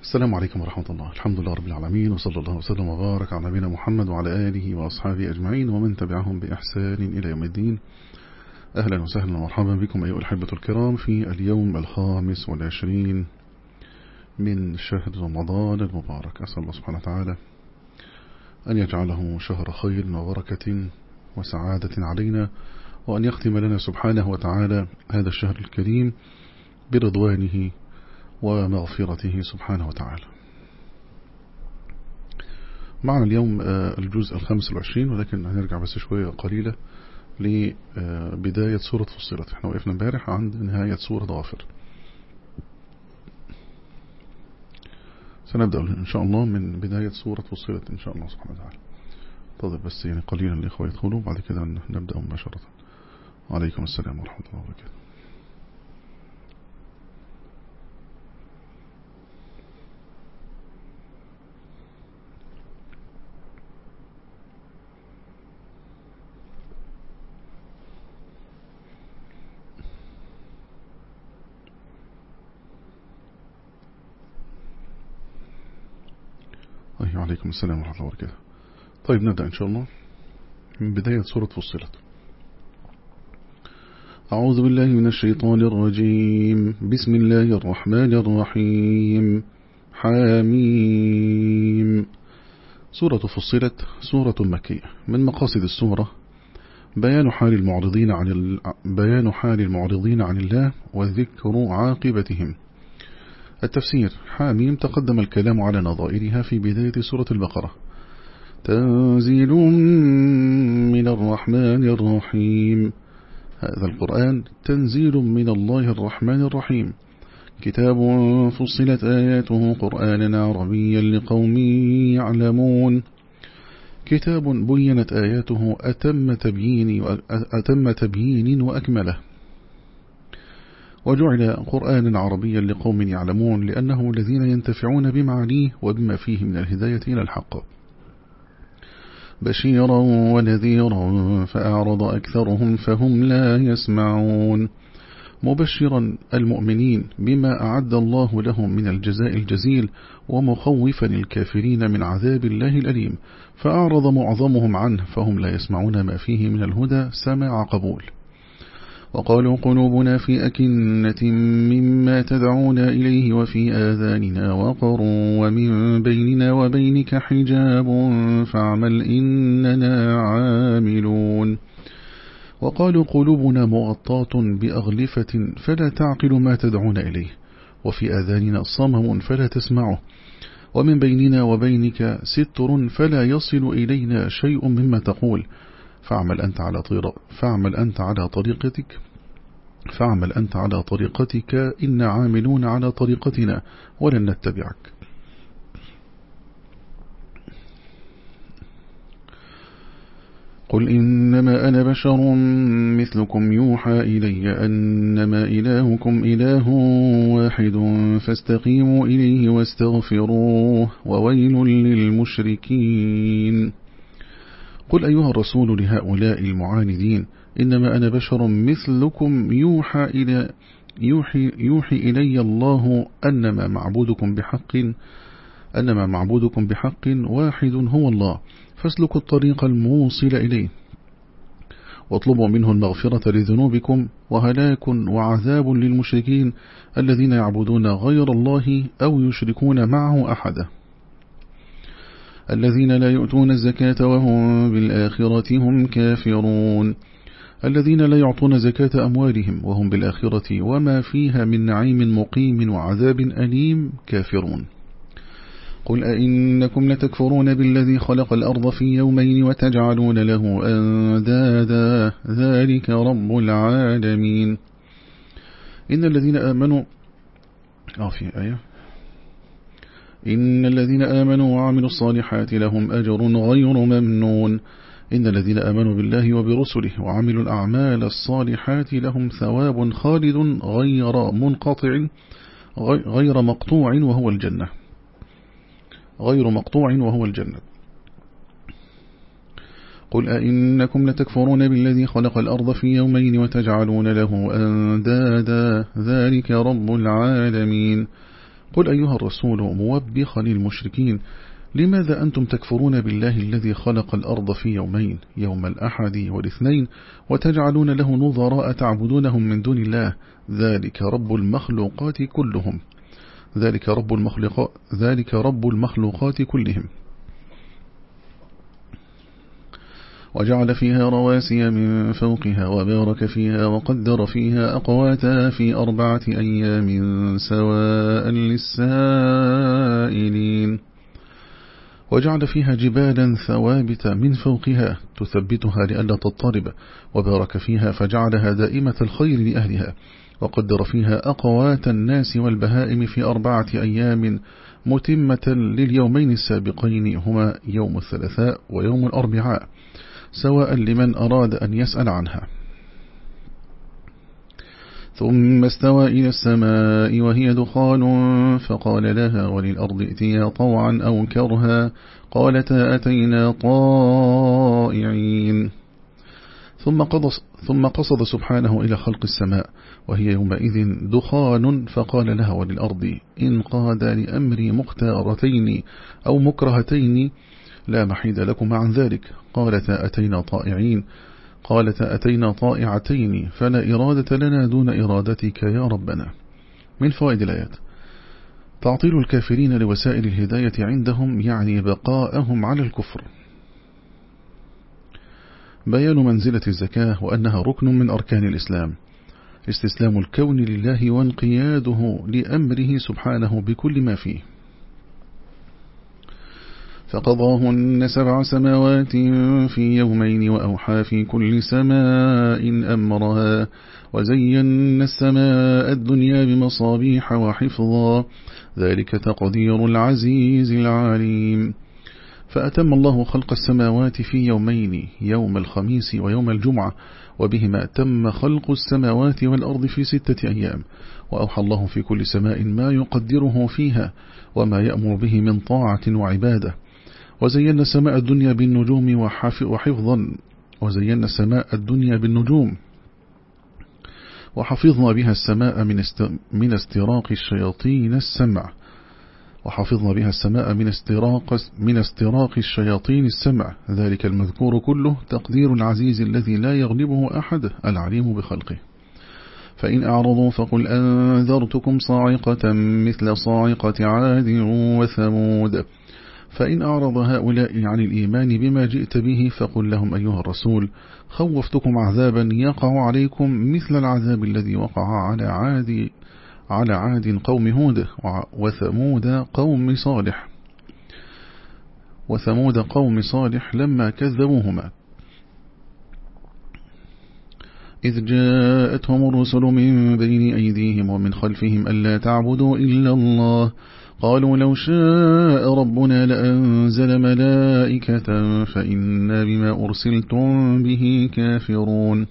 السلام عليكم ورحمة الله. الحمد لله رب العالمين وصلى الله وسلم وبارك على نبينا محمد وعلى آله وأصحابه أجمعين ومن تبعهم بإحسان إلى يوم الدين. أهلا وسهلا ومرحبا بكم أيها الأحبة الكرام في اليوم الخامس والعشرين من شهر رمضان المبارك. أسأل الله سبحانه وتعالى أن يجعله شهر خير وبركة وسعادة علينا وأن يختم لنا سبحانه وتعالى هذا الشهر الكريم برضوانه ومغفرته سبحانه وتعالى. معنا اليوم الجزء الخامس والعشرين ولكن هنرجع بس شوية قليلة لبداية سورة فصلت. إحنا وقفنا امبارح عند نهاية سورة غافر سنبدأ إن شاء الله من بداية سورة فصلت إن شاء الله سبحانه وتعالى. انتظر بس يعني قليلا الإخوة يدخلوا بعد كده نبدأ مباشرة. عليكم السلام ورحمة الله وبركاته. وعليكم السلام ورحمة الله وبركاته. طيب نبدأ إن شاء الله. من بداية سورة فصلت. أعوذ بالله من الشيطان الرجيم. بسم الله الرحمن الرحيم. حاميم. سورة فصلت سورة مكية. من مقاصد السورة؟ بيان حال المعرضين عن. بيان حال المعرضين عن الله وذكر عاقبتهم. التفسير. حاميم تقدم الكلام على نظائرها في بداية سورة البقرة. تنزيل من الرحمن الرحيم. هذا القرآن تنزيل من الله الرحمن الرحيم. كتاب فصلت آياته قرآنا عربيا لقوم يعلمون. كتاب بينت آياته أتم تبيين, أتم تبيين وأكمله. وجعل قرآنا عربيا لقوم يعلمون لأنه الذين ينتفعون بمعانيه وبما فيه من الهداية إلى الحق. بشيرا ونذيرا فأعرض أكثرهم فهم لا يسمعون. مبشرا المؤمنين بما أعد الله لهم من الجزاء الجزيل ومخوفا الكافرين من عذاب الله الأليم. فأعرض معظمهم عنه فهم لا يسمعون ما فيه من الهدى سماع قبول. وقالوا قلوبنا في أكنة مما تدعونا إليه وفي آذاننا وقر ومن بيننا وبينك حجاب فاعمل إننا عاملون. وقالوا قلوبنا مغطاة بأغلفة فلا تعقل ما تدعون إليه وفي آذاننا صمم فلا تسمعه ومن بيننا وبينك ستر فلا يصل إلينا شيء مما تقول فاعمل أنت على طريق فاعمل أنت على طريقتك. فاعمل أنت على طريقتك. إن عاملون على طريقتنا. ولن نتبعك. قل إنما أنا بشر مثلكم يوحى إلي أنما إلهكم إله واحد فاستقيموا إليه واستغفروه وويل للمشركين. قل أيها الرسول لهؤلاء المعاندين إنما أنا بشر مثلكم يوحى إلى يوحي, يوحي إلي الله أنما معبودكم بحق أنما معبودكم بحق واحد هو الله فاسلكوا الطريق الموصل إليه واطلبوا منه المغفرة لذنوبكم وهلاك وعذاب للمشركين الذين يعبدون غير الله أو يشركون معه أحدا الذين لا يؤتون الزكاة وهم بالآخرة هم كافرون. الذين لا يعطون زكاة أموالهم وهم بالآخرة وما فيها من نعيم مقيم وعذاب أليم كافرون. قل أئنكم لتكفرون بالذي خلق الأرض في يومين وتجعلون له أندادا. ذلك رب العالمين. إن الذين آمنوا آه في آية. إن الذين آمنوا وعملوا الصالحات لهم أجر غير ممنون. إن الذين آمنوا بالله وبرسله وعملوا الأعمال الصالحات لهم ثواب خالد غير منقطع غير مقطوع وهو الجنة. غير مقطوع وهو الجنة. قل أئنكم لتكفرون بالذي خلق الأرض في يومين وتجعلون له أندادا. ذلك رب العالمين. قل أيها الرسول موبخا للمشركين لماذا أنتم تكفرون بالله الذي خلق الأرض في يومين يوم الأحد والاثنين وتجعلون له نظراء تعبدونهم من دون الله؟ ذلك رب المخلوقات كلهم. ذلك رب المخلوقات كلهم. وجعل فيها رواسي من فوقها وبارك فيها وقدر فيها أقواتها في أربعة أيام سواء للسائلين. وجعل فيها جبالا ثوابت من فوقها تثبتها لألا تضطرب وبارك فيها فجعلها دائمة الخير لأهلها وقدر فيها أقوات الناس والبهائم في أربعة أيام متمة لليومين السابقين هما يوم الثلاثاء ويوم الأربعاء. سواء لمن أراد أن يسأل عنها. ثم استوى إلى السماء وهي دخان فقال لها وللأرض ائتيا طوعا أو كرها. قالتا أتينا طائعين. ثم, ثم قصد سبحانه إلى خلق السماء وهي يومئذ دخان فقال لها وللأرض إن قاد لأمر مختارتين أو مكرهتين لا محيد لكم عن ذلك. قالتا أتينا طائعين. قالتا أتينا طائعتين فلا إرادة لنا دون إرادتك يا ربنا. من فوائد الآيات. تعطيل الكافرين لوسائل الهداية عندهم يعني بقاءهم على الكفر. بيان منزلة الزكاة وأنها ركن من أركان الإسلام. استسلام الكون لله وانقياده لأمره سبحانه بكل ما فيه. فقضاهن سبع سماوات في يومين وأوحى في كل سماء أمرها وزينا السماء الدنيا بمصابيح وحفظا ذلك تقدير العزيز العليم. فأتم الله خلق السماوات في يومين يوم الخميس ويوم الجمعة وبهما تم خلق السماوات والأرض في ستة أيام. وأوحى الله في كل سماء ما يقدره فيها وما يأمر به من طاعة وعبادة. وزينا سماء الدنيا بالنجوم وحفظا. وزينا سماء الدنيا بالنجوم وحفظنا بها السماء من من استراق الشياطين السمع. وحفظنا بها السماء من استراق من استراق الشياطين السمع. ذلك المذكور كله تقدير العزيز الذي لا يغلبه أحد العليم بخلقه. فإن أعرضوا فقل أنذرتكم صاعقة مثل صاعقة عاد وثمود. فإن أعرض هؤلاء عن الإيمان بما جئت به فقل لهم أيها الرسول خوفتكم عذابا يقع عليكم مثل العذاب الذي وقع على عاد على عاد قوم هود وثمود قوم صالح. وثمود قوم صالح لما كذبوهما. إذ جاءتهم الرسل من بين أيديهم ومن خلفهم ألا تعبدوا إلا الله قالوا لو شاء ربنا لأنزل ملائكة فإنا بما أرسلتم به كافرون.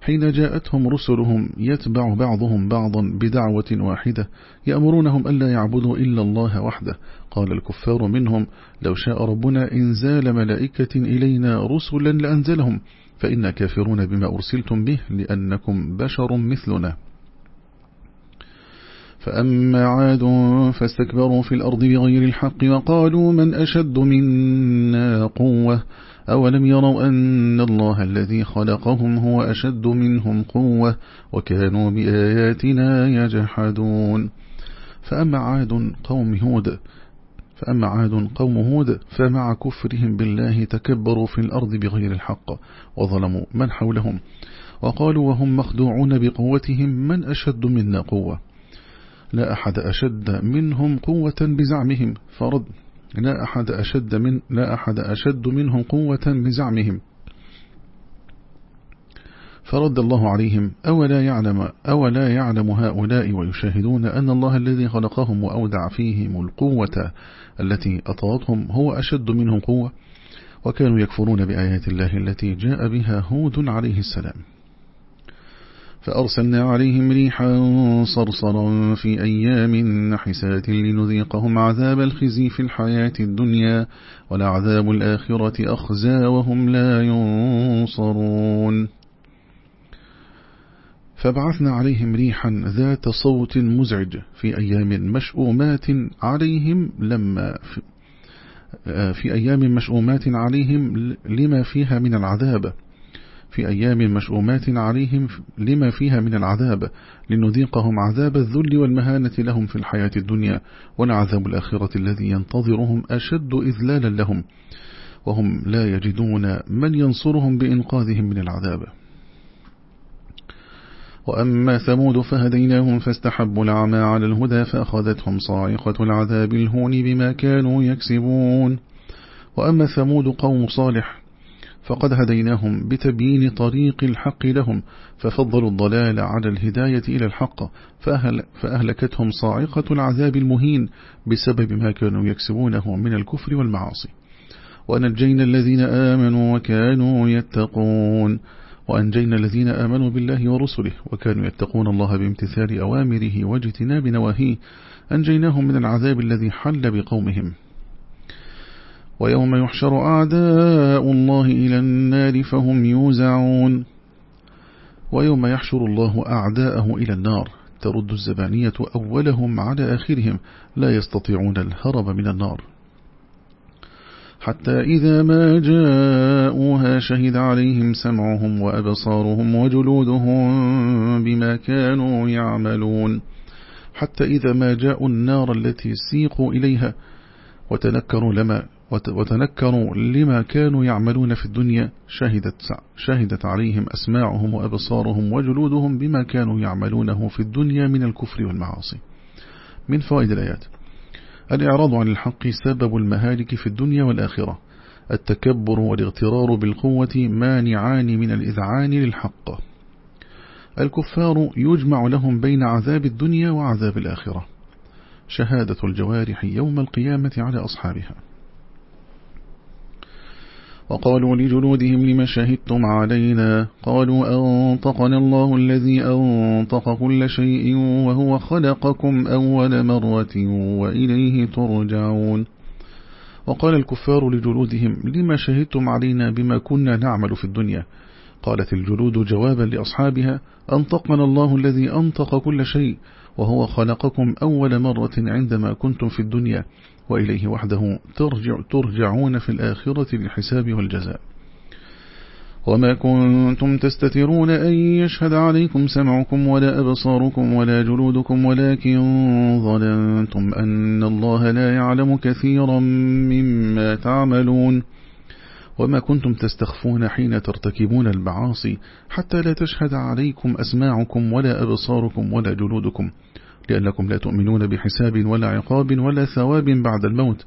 حين جاءتهم رسلهم يتبع بعضهم بعضا بدعوة واحدة يأمرونهم ألا يعبدوا إلا الله وحده. قال الكفار منهم لو شاء ربنا إنزال ملائكة إلينا رسلا لأنزلهم فإنا كافرون بما أرسلتم به لأنكم بشر مثلنا. فأما عاد فاستكبروا في الأرض بغير الحق وقالوا من أشد منا قوة؟ أولم يروا أن الله الذي خلقهم هو أشد منهم قوة وكانوا بآياتنا يجحدون. فأما عاد قوم هود فأما عاد قوم هود فمع كفرهم بالله تكبروا في الأرض بغير الحق وظلموا من حولهم. وقالوا وهم مخدوعون بقوتهم من أشد منا قوة؟ لا أحد أشد منهم قوة بزعمهم. فرد. لا أحد أشد من لا أحد أشد منهم قوة بزعمهم. فرد الله عليهم أولا يعلم أولا يعلم هؤلاء ويشاهدون أن الله الذي خلقهم وأودع فيهم القوة التي أطغتهم هو أشد منهم قوة وكانوا يكفرون بآيات الله التي جاء بها هود عليه السلام. فأرسلنا عليهم ريحا صرصرا في أيام نحسات لنذيقهم عذاب الخزي في الحياة الدنيا ولعذاب الآخرة أخزى وهم لا ينصرون. فبعثنا عليهم ريحا ذات صوت مزعج في أيام مشؤومات عليهم لما في, في أيام مشؤومات عليهم لما فيها من العذاب. في أيام مشؤومات عليهم لما فيها من العذاب لنذيقهم عذاب الذل والمهانة لهم في الحياة الدنيا ولعذاب الآخرة الذي ينتظرهم أشد إذلالا لهم وهم لا يجدون من ينصرهم بإنقاذهم من العذاب. وأما ثمود فهديناهم فاستحبوا العمى على الهدى فأخذتهم صاعقة العذاب الهون بما كانوا يكسبون. وأما ثمود قوم صالح فقد هديناهم بتبيين طريق الحق لهم ففضلوا الضلال على الهداية إلى الحق فأهل فأهلكتهم صاعقة العذاب المهين بسبب ما كانوا يكسبونه من الكفر والمعاصي. ونجينا الذين آمنوا وكانوا يتقون وأنجينا الذين آمنوا بالله ورسله وكانوا يتقون الله بامتثال أوامره واجتناب نواهيه أنجيناهم من العذاب الذي حل بقومهم. ويوم يحشر أعداء الله إلى النار فهم يوزعون. ويوم يحشر الله أعداءه إلى النار ترد الزبانية أولهم على آخرهم لا يستطيعون الهرب من النار. حتى إذا ما جاءوها شهد عليهم سمعهم وأبصارهم وجلودهم بما كانوا يعملون. حتى إذا ما جاءوا النار التي سيقوا إليها وتنكروا لما وتنكروا لما كانوا يعملون في الدنيا شهدت, شهدت عليهم أسماعهم وأبصارهم وجلودهم بما كانوا يعملونه في الدنيا من الكفر والمعاصي. من فوائد الآيات. الإعراض عن الحق سبب المهالك في الدنيا والآخرة. التكبر والاغترار بالقوة مانعان من الإذعان للحق. الكفار يجمع لهم بين عذاب الدنيا وعذاب الآخرة. شهادة الجوارح يوم القيامة على أصحابها. وقالوا لجلودهم لما شهدتم علينا؟ قالوا أنطقنا الله الذي أنطق كل شيء وهو خلقكم أول مرة وإليه ترجعون. وقال الكفار لجلودهم لما شهدتم علينا بما كنا نعمل في الدنيا؟ قالت الجلود جوابا لأصحابها أنطقنا الله الذي أنطق كل شيء وهو خلقكم أول مرة عندما كنتم في الدنيا. وإليه وحده ترجع ترجعون في الآخرة للحساب والجزاء. وما كنتم تستترون أن يشهد عليكم سمعكم ولا أبصاركم ولا جلودكم ولكن ظننتم أن الله لا يعلم كثيرا مما تعملون. وما كنتم تستخفون حين ترتكبون المعاصي حتى لا تشهد عليكم أسماعكم ولا أبصاركم ولا جلودكم. لأنكم لا تؤمنون بحساب ولا عقاب ولا ثواب بعد الموت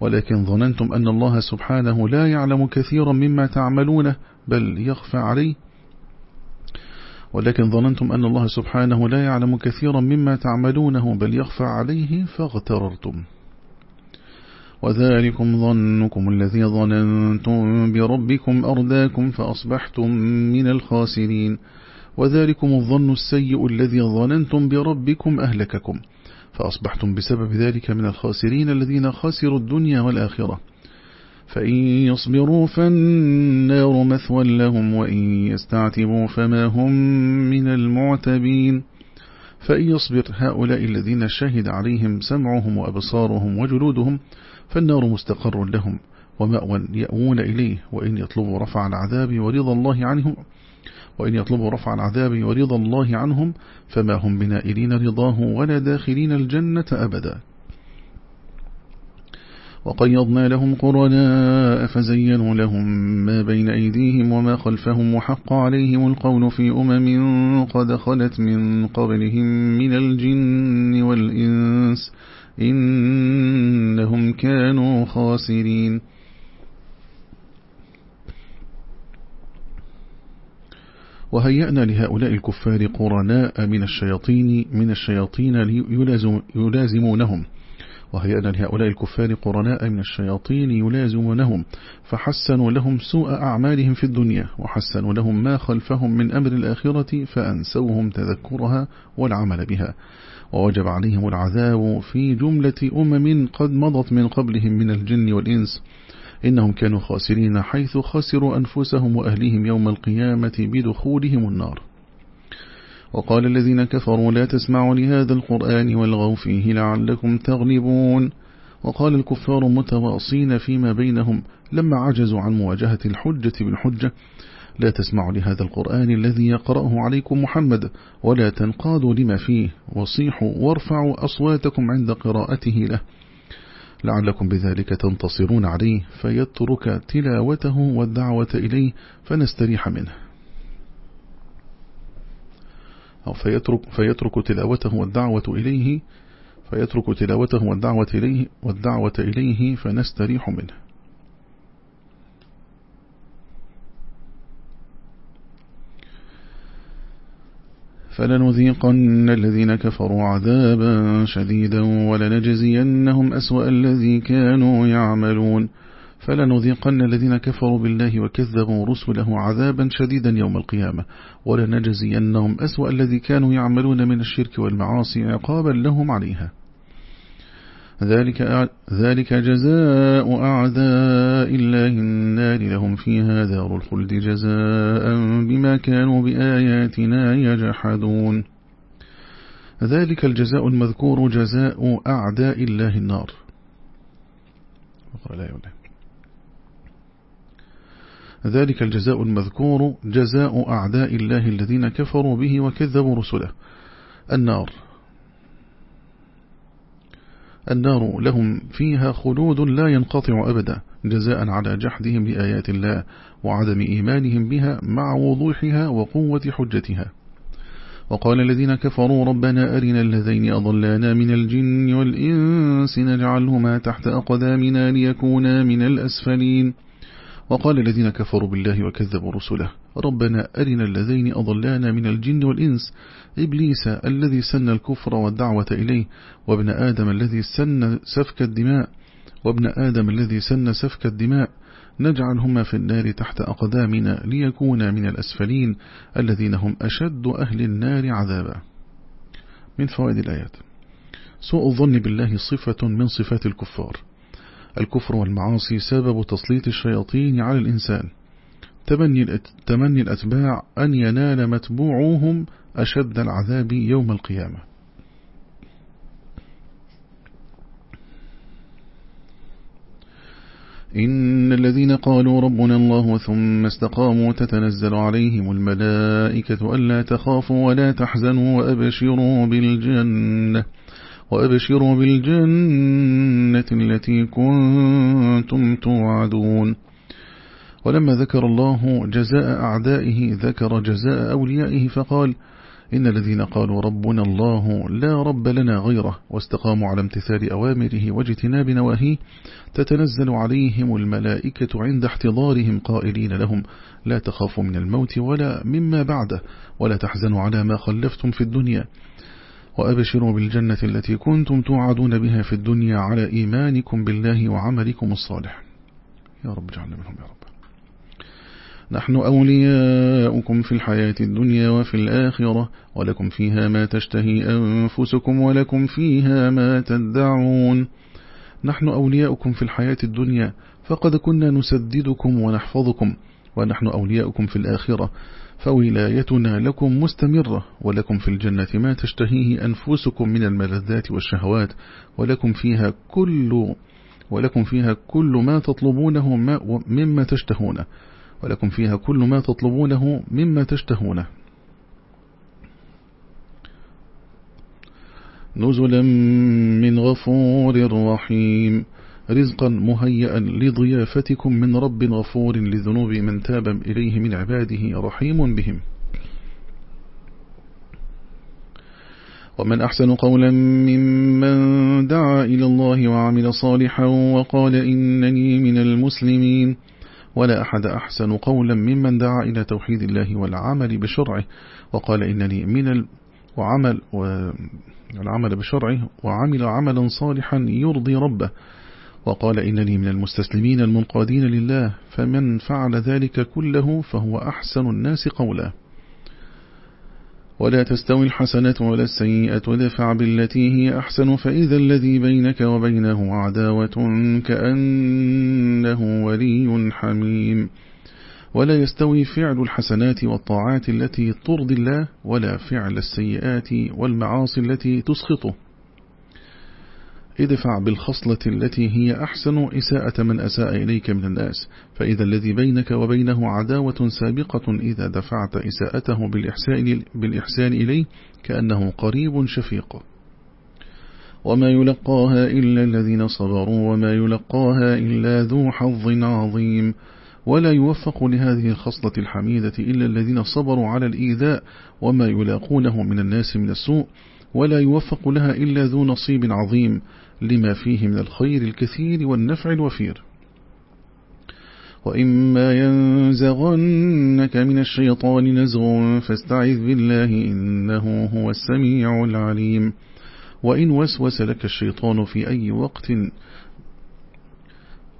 ولكن ظننتم أن الله سبحانه لا يعلم كثيرا مما تعملونه بل يخفى عليه. ولكن ظننتم أن الله سبحانه لا يعلم كثيرا مما تعملونه بل يخفى عليه فاغتررتم. وذلكم ظنكم الذي ظننتم بربكم أرداكم فأصبحتم من الخاسرين. وذلكم الظن السيء الذي ظننتم بربكم أهلككم. فأصبحتم بسبب ذلك من الخاسرين الذين خسروا الدنيا والآخرة. فإن يصبروا فالنار مثوى لهم وإن يستعتبوا فما هم من المعتبين. فإن يصبر هؤلاء الذين شهد عليهم سمعهم وأبصارهم وجلودهم فالنار مستقر لهم ومأوى يأوون إليه وإن يطلبوا رفع العذاب ورضا الله عنهم وإن يطلبوا رفع العذاب ورضا الله عنهم فما هم بنائلين رضاه ولا داخلين الجنة أبدا. وقيضنا لهم قرناء فزينوا لهم ما بين أيديهم وما خلفهم وحق عليهم القول في أمم قد خلت من قبلهم من الجن والإنس إنهم كانوا خاسرين. وهيأنا لهؤلاء الكفار قرناء من الشياطين من الشياطين يلازم يلازمونهم. وهيأنا لهؤلاء الكفار قرناء من الشياطين يلازمونهم. فحسنوا لهم سوء أعمالهم في الدنيا وحسنوا لهم ما خلفهم من أمر الآخرة فأنسوهم تذكرها والعمل بها. ووجب عليهم العذاب في جملة أمم قد مضت من قبلهم من الجن والإنس. إنهم كانوا خاسرين حيث خسروا أنفسهم وأهليهم يوم القيامة بدخولهم النار. وقال الذين كفروا لا تسمعوا لهذا القرآن والغوا فيه لعلكم تغلبون. وقال الكفار متواصين فيما بينهم لما عجزوا عن مواجهة الحجة بالحجة. لا تسمعوا لهذا القرآن الذي يقرأه عليكم محمد ولا تنقادوا لما فيه. وصيحوا وارفعوا أصواتكم عند قراءته له. لعلكم بذلك تنتصرون عليه فيترك تلاوته والدعوة إليه فنستريح منه. أو فيترك, فيترك تلاوته والدعوة إليه فيترك تلاوته والدعوة إليه, والدعوة إليه فنستريح منه. فلنذيقن الذين كفروا عذابا شديدا ولنجزينهم أسوأ الذي كانوا يعملون. فلنذيقن الذين كفروا بالله وكذبوا رسله عذابا شديدا يوم القيامة ولنجزينهم أسوأ الذي كانوا يعملون من الشرك والمعاصي عقابا لهم عليها. ذلك ذلك جزاء أعداء الله النار لهم فيها دار الخلد جزاء بما كانوا بآياتنا يجحدون. ذلك الجزاء المذكور جزاء أعداء الله النار. ذلك الجزاء المذكور جزاء أعداء الله الذين كفروا به وكذبوا رسله. النار. النار لهم فيها خلود لا ينقطع أبدا جزاء على جحدهم لآيات الله وعدم إيمانهم بها مع وضوحها وقوة حجتها. وقال الذين كفروا ربنا أرنا الذين أضلانا من الجن والإنس نجعلهما تحت أقدامنا ليكونا من الأسفلين. وقال الذين كفروا بالله وكذبوا رسله ربنا أرنا الذين أضلانا من الجن والإنس. إبليس الذي سن الكفر والدعوة إليه وابن آدم الذي سن سفك الدماء وابن آدم الذي سن سفك الدماء. نجعلهما في النار تحت أقدامنا ليكونا من الأسفلين الذين هم أشد أهل النار عذابا. من فوائد الآيات. سوء الظن بالله صفة من صفات الكفار. الكفر والمعاصي سبب تسليط الشياطين على الإنسان. تمني الأتباع أن ينال متبوعوهم أشد العذاب يوم القيامة. إن الذين قالوا ربنا الله ثم استقاموا تتنزل عليهم الملائكة ألا تخافوا ولا تحزنوا وأبشروا بالجنة وأبشروا بالجنة التي كنتم توعدون. ولما ذكر الله جزاء أعدائه ذكر جزاء أوليائه فقال إن الذين قالوا ربنا الله لا رب لنا غيره واستقاموا على امتثال أوامره واجتناب نواهيه تتنزل عليهم الملائكة عند احتضارهم قائلين لهم لا تخافوا من الموت ولا مما بعده ولا تحزنوا على ما خلفتم في الدنيا. وأبشروا بالجنة التي كنتم توعدون بها في الدنيا على إيمانكم بالله وعملكم الصالح. يا رب جعلنا منهم يا رب. نحن أولياؤكم في الحياة الدنيا وفي الآخرة ولكم فيها ما تشتهي أنفسكم ولكم فيها ما تدعون. نحن أولياؤكم في الحياة الدنيا فقد كنا نسددكم ونحفظكم ونحن أولياؤكم في الآخرة فولايتنا لكم مستمرة ولكم في الجنة ما تشتهيه أنفسكم من الملذات والشهوات ولكم فيها كل ولكم فيها كل ما تطلبونه مما تشتهونه. ولكم فيها كل ما تطلبونه مما تشتهونه. نزلا من غفور رحيم. رزقا مهيئا لضيافتكم من رب غفور لذنوب من تاب إليه من عباده رحيم بهم. ومن أحسن قولا ممن دعا إلى الله وعمل صالحا وقال إنني من المسلمين. ولا أحد أحسن قولا ممن دعا إلى توحيد الله والعمل بشرعه وقال إنني من. وعمل والعمل بشرعه وعمل عملا صالحا يرضي ربه وقال إنني من المستسلمين المنقادين لله فمن فعل ذلك كله فهو أحسن الناس قولا ولا تستوي الحسنة ولا السيئة دفع بالتي هي أحسن فإذا الذي بينك وبينه عداوة كأنه ولي حميم. ولا يستوي فعل الحسنات والطاعات التي ترضي الله ولا فعل السيئات والمعاصي التي تسخطه. ادفع بالخصلة التي هي أحسن إساءة من أساء إليك من الناس. فإذا الذي بينك وبينه عداوة سابقة إذا دفعت إساءته بالإحسان, بالإحسان إليه كأنه قريب شفيق. وما يلقاها إلا الذين صبروا وما يلقاها إلا ذو حظ عظيم. ولا يوفق لهذه الخصلة الحميدة إلا الذين صبروا على الإيذاء وما يلاقونه من الناس من السوء. ولا يوفق لها إلا ذو نصيب عظيم. لما فيه من الخير الكثير والنفع الوفير. وإما ينزغنك من الشيطان نزغ فاستعذ بالله إنه هو السميع العليم. وإن وسوس لك الشيطان في أي وقت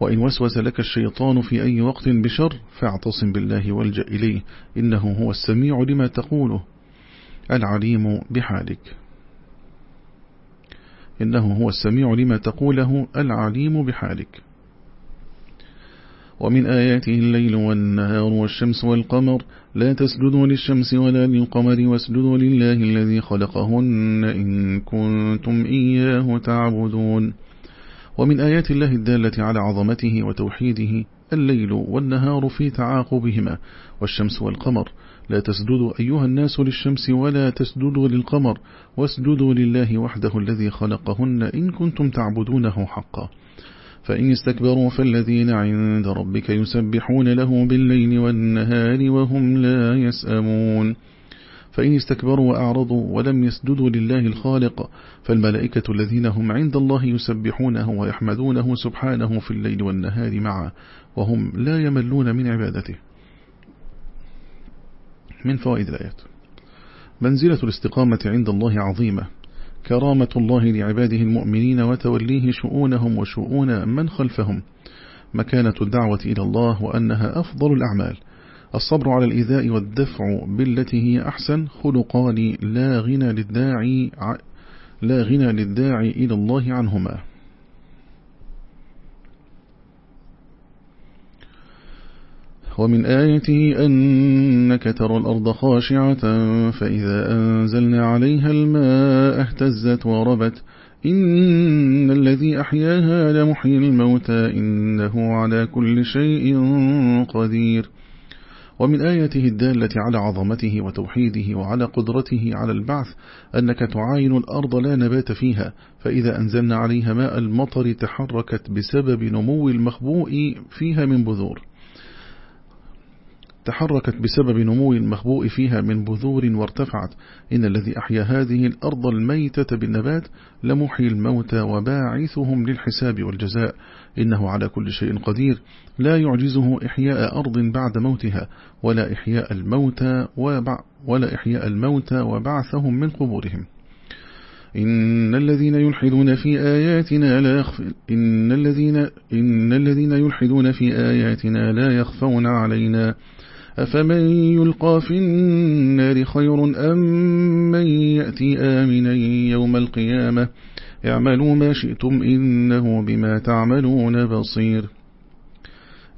وإن وسوس لك الشيطان في أي وقت بشر فاعتصم بالله والجأ إليه إنه هو السميع لما تقوله. العليم بحالك. إنه هو السميع لما تقوله العليم بحالك. ومن آياته الليل والنهار والشمس والقمر لا تسجدوا للشمس ولا للقمر واسجدوا لله الذي خلقهن إن كنتم إياه تعبدون. ومن آيات الله الدالة على عظمته وتوحيده الليل والنهار في تعاقبهما والشمس والقمر لا تسجدوا أيها الناس للشمس ولا تسجدوا للقمر واسجدوا لله وحده الذي خلقهن إن كنتم تعبدونه حقا. فإن استكبروا فالذين عند ربك يسبحون له بالليل والنهار وهم لا يسأمون. فإن استكبروا وأعرضوا ولم يسجدوا لله الخالق فالملائكة الذين هم عند الله يسبحونه ويحمدونه سبحانه في الليل والنهار معا وهم لا يملون من عبادته. من فوائد الآيات. منزلة الاستقامة عند الله عظيمة. كرامة الله لعباده المؤمنين وتوليه شؤونهم وشؤون من خلفهم. مكانة الدعوة إلى الله وأنها أفضل الأعمال. الصبر على الإيذاء والدفع بالتي هي أحسن خلقان لا غنى للداعي لا غنى للداعي إلى الله عنهما. ومن آيته أنك ترى الأرض خاشعة فإذا أنزلنا عليها الماء اهتزت وربت. إن الذي أحياها لمحيي الموتى إنه على كل شيء قدير. ومن آياته الدالة على عظمته وتوحيده وعلى قدرته على البعث أنك تعاين الأرض لا نبات فيها فإذا أنزلنا عليها ماء المطر تحركت بسبب نمو المخبوء فيها من بذور. تحركت بسبب نمو المخبوء فيها من بذور وارتفعت. إن الذي أحيا هذه الأرض الميتة بالنبات لمحيي الموتى وباعثهم للحساب والجزاء. إنه على كل شيء قدير. لا يعجزه إحياء أرض بعد موتها ولا إحياء الموتى وبع ولا إحياء الموتى وبعثهم من قبورهم. إن الذين يلحدون في آياتنا لا يخف إن الذين إن الذين يلحدون في آياتنا لا يخفون علينا. أفمن يلقى في النار خير أم من يأتي آمنا يوم القيامة اعملوا ما شئتم إنه بما تعملون بصير.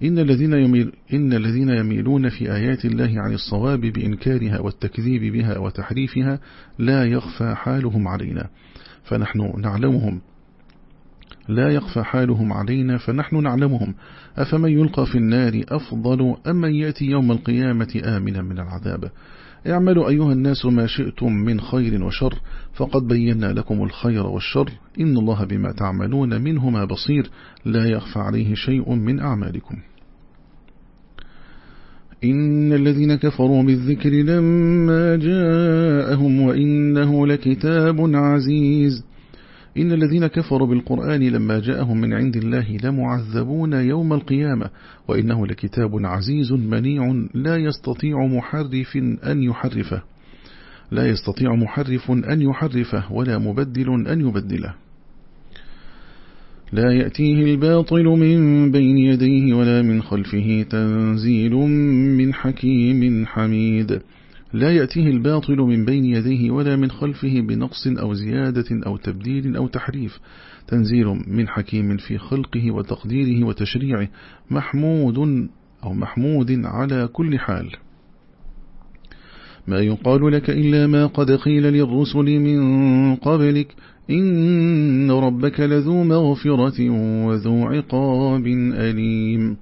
إن الذين, يميل إن الذين يميلون في آيات الله عن الصواب بإنكارها والتكذيب بها وتحريفها لا يخفى حالهم علينا. فنحن نعلمهم لا يخفى حالهم علينا فنحن نعلمهم أفمن يلقى في النار أفضل أم من يأتي يوم القيامة آمنا من العذاب. اعملوا أيها الناس ما شئتم من خير وشر فقد بينا لكم الخير والشر. إن الله بما تعملون منهما بصير لا يخفى عليه شيء من أعمالكم. إن الذين كفروا بالذكر لما جاءهم وإنه لكتاب عزيز. إن الذين كفروا بالقرآن لما جاءهم من عند الله لمعذبون يوم القيامة وإنه لكتاب عزيز منيع لا يستطيع محرف أن يحرفه. لا يستطيع محرف أن يحرفه ولا مبدل أن يبدله. لا يأتيه الباطل من بين يديه ولا من خلفه تنزيل من حكيم حميد. لا يأتيه الباطل من بين يديه ولا من خلفه بنقص أو زيادة أو تبديل أو تحريف. تنزيل من حكيم في خلقه وتقديره وتشريعه محمود أو محمود على كل حال. ما يقال لك إلا ما قد قيل للرسل من قبلك إن ربك لذو مغفرة وذو عقاب أليم.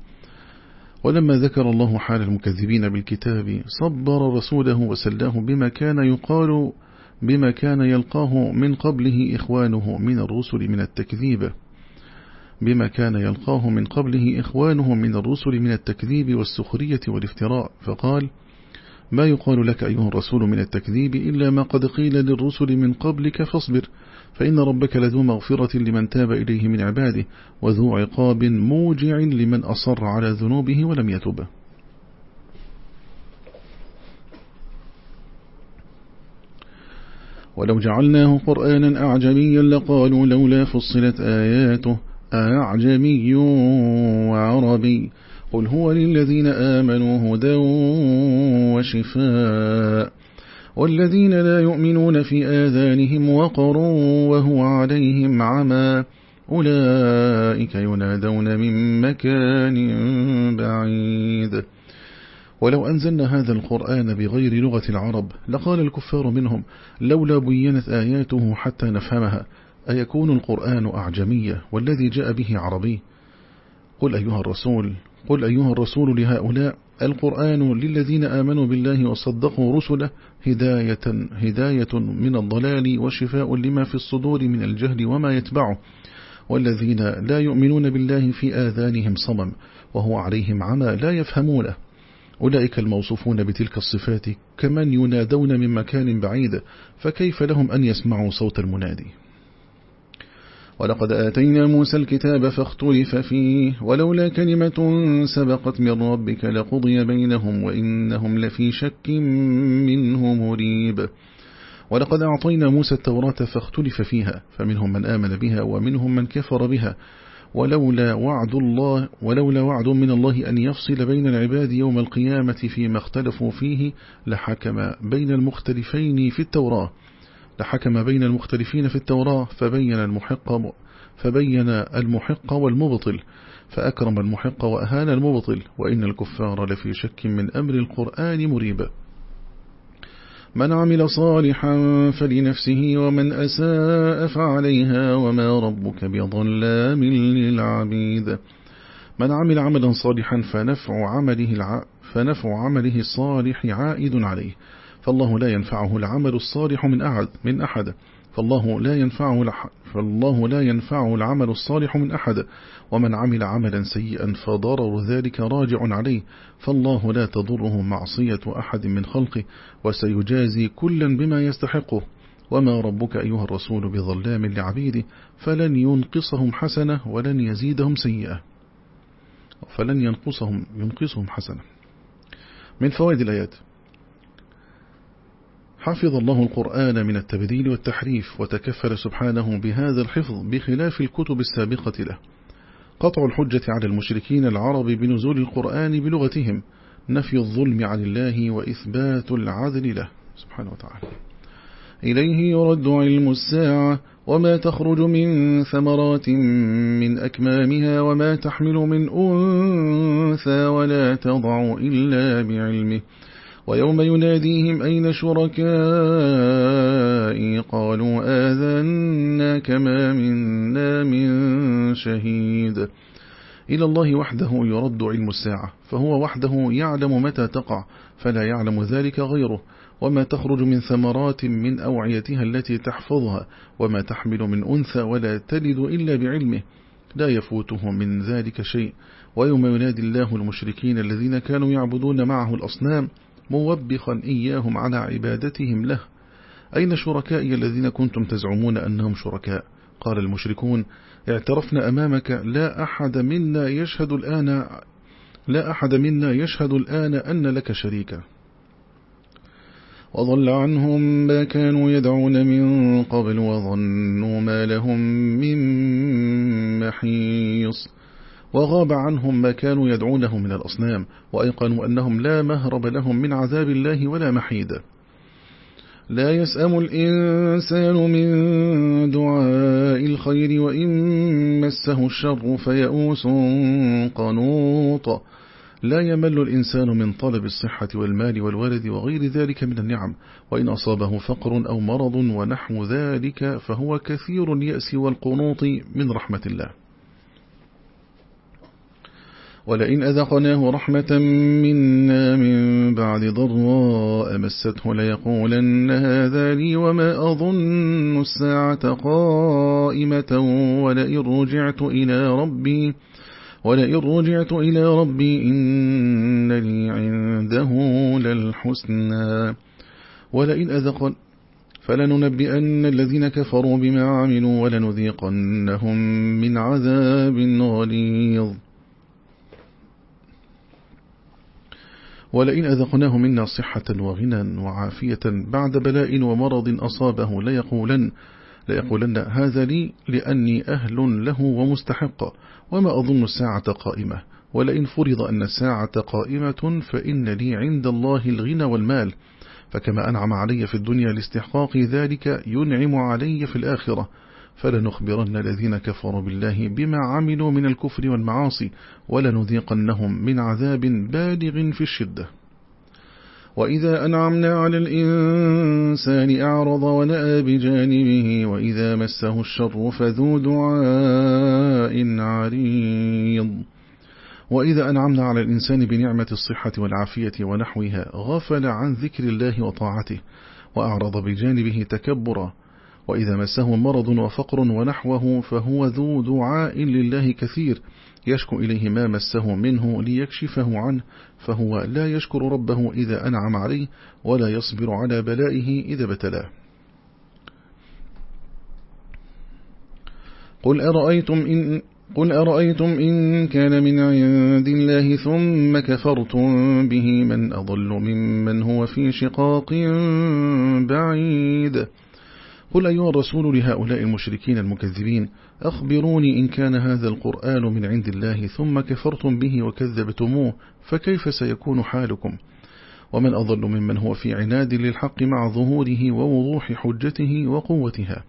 ولما ذكر الله حال المكذبين بالكتاب صبر رسوله وسلاه بما كان يقال بما كان يلقاه من قبله إخوانه من الرسل من التكذيب. بما كان يلقاه من قبله إخوانه من الرسل من التكذيب والسخرية والافتراء. فقال ما يقال لك أيها الرسول من التكذيب إلا ما قد قيل للرسل من قبلك فاصبر فإن ربك لذو مغفرة لمن تاب إليه من عباده وذو عقاب موجع لمن أصر على ذنوبه ولم يتب. ولو جعلناه قرآنا أعجميا لقالوا لولا فصلت آياته أعجمي وعربي. قل هو للذين آمنوا هدى وشفاء والذين لا يؤمنون في آذانهم وقر وهو عليهم عمى أولئك ينادون من مكان بعيد. ولو أنزلنا هذا القرآن بغير لغة العرب لقال الكفار منهم لولا بينت آياته حتى نفهمها أيكون القرآن أعجمية والذي جاء به عربي؟ قل أيها الرسول قل أيها الرسول لهؤلاء القرآن للذين آمنوا بالله وصدقوا رسله هداية, هداية من الضلال وشفاء لما في الصدور من الجهل وما يتبعه. والذين لا يؤمنون بالله في آذانهم صمم وهو عليهم عمى لا يفهمونه أولئك الموصوفون بتلك الصفات كمن ينادون من مكان بعيد فكيف لهم أن يسمعوا صوت المنادي؟ ولقد آتينا موسى الكتاب فاختلف فيه ولولا كلمة سبقت من ربك لقضي بينهم وإنهم لفي شك منه مريب. ولقد أعطينا موسى التوراة فاختلف فيها فمنهم من آمن بها ومنهم من كفر بها. ولولا وعد الله ولولا وعد من الله أن يفصل بين العباد يوم القيامة فيما اختلفوا فيه لحكم بين المختلفين في التوراة. لحكم بين المختلفين في التوراة فبين المحق فبين المحق والمبطل فأكرم المحق وأهان المبطل وإن الكفار لفي شك من أمر القرآن مريب. من عمل صالحا فلنفسه ومن أساء فعليها وما ربك بظلام للعبيد. من عمل عملا صالحا فنفع عمله, الع... فنفع عمله الصالح عائد عليه. فالله لا ينفعه العمل الصالح من أحد من أحد. فالله لا ينفعه فالله لا ينفعه العمل الصالح من أحد. ومن عمل عملا سيئا فضرر ذلك راجع عليه. فالله لا تضره معصية أحد من خلقه وسيجازي كلا بما يستحقه. وما ربك أيها الرسول بظلام لعبيده فلن ينقصهم حسنة ولن يزيدهم سيئة. فلن ينقصهم ينقصهم حسنة. من فوائد الآيات. حفظ الله القرآن من التبديل والتحريف وتكفل سبحانه بهذا الحفظ بخلاف الكتب السابقة له. قطع الحجة على المشركين العرب بنزول القرآن بلغتهم نفي الظلم عن الله وإثبات العدل له. سبحانه وتعالى. إليه يرد علم الساعة وما تخرج من ثمرات من أكمامها وما تحمل من أنثى ولا تضع إلا بعلمه. ويوم يناديهم أين شركائي؟ قالوا آذنا كما منا من شهيد. إلى الله وحده يرد علم الساعة فهو وحده يعلم متى تقع فلا يعلم ذلك غيره. وما تخرج من ثمرات من أوعيتها التي تحفظها وما تحمل من أنثى ولا تلد إلا بعلمه. لا يفوته من ذلك شيء. ويوم ينادي الله المشركين الذين كانوا يعبدون معه الأصنام موبخا إياهم على عبادتهم له. أين شركائي الذين كنتم تزعمون أنهم شركاء؟ قال المشركون اعترفنا أمامك لا أحد منا يشهد الآن لا أحد منا يشهد الآن أن لك شريكا. وضل عنهم ما كانوا يدعون من قبل وظنوا ما لهم من محيص. وغاب عنهم ما كانوا يدعونه من الأصنام وأيقنوا أنهم لا مهرب لهم من عذاب الله ولا محيد. لا يسأم الإنسان من دعاء الخير وإن مسه الشر فيئوس قنوط. لا يمل الإنسان من طلب الصحة والمال والولد وغير ذلك من النعم وإن أصابه فقر أو مرض ونحو ذلك فهو كثير اليأس والقنوط من رحمة الله. ولئن أذقناه رحمة منا من بعد ضراء مسته ليقولن هذا لي وما أظن الساعة قائمة ولئن رجعت إلى ربي ولئن رجعت إلى ربي إن لي عنده للحسنى ولئن أذقن فلننبئن الذين كفروا بما عملوا ولنذيقنهم من عذاب غليظ ولئن أذقناه منا صحة وغنى وعافية بعد بلاء ومرض أصابه ليقولن ليقولن هذا لي لأني أهل له ومستحق وما أظن الساعة قائمة. ولئن فرض أن الساعة قائمة فإن لي عند الله الغنى والمال. فكما أنعم علي في الدنيا لاستحقاق ذلك ينعم علي في الآخرة. فلنخبرن الذين كفروا بالله بما عملوا من الكفر والمعاصي ولنذيقنهم من عذاب بالغ في الشدة. وإذا أنعمنا على الإنسان أعرض ونأى بجانبه وإذا مسه الشر فذو دعاء عريض. وإذا أنعمنا على الإنسان بنعمة الصحة والعافية ونحوها غفل عن ذكر الله وطاعته وأعرض بجانبه تكبرا وإذا مسه مرض وفقر ونحوه فهو ذو دعاء لله كثير. يشكو إليه ما مسه منه ليكشفه عنه فهو لا يشكر ربه إذا أنعم عليه ولا يصبر على بلائه إذا بتلاه قل أرأيتم إن قل أرأيتم إن كان من عند الله ثم كفرتم به من أضل ممن هو في شقاق بعيد. قل أيها الرسول لهؤلاء المشركين المكذبين أخبروني إن كان هذا القرآن من عند الله ثم كفرتم به وكذبتموه فكيف سيكون حالكم؟ ومن أضل ممن هو في عناد للحق مع ظهوره ووضوح حجته وقوتها.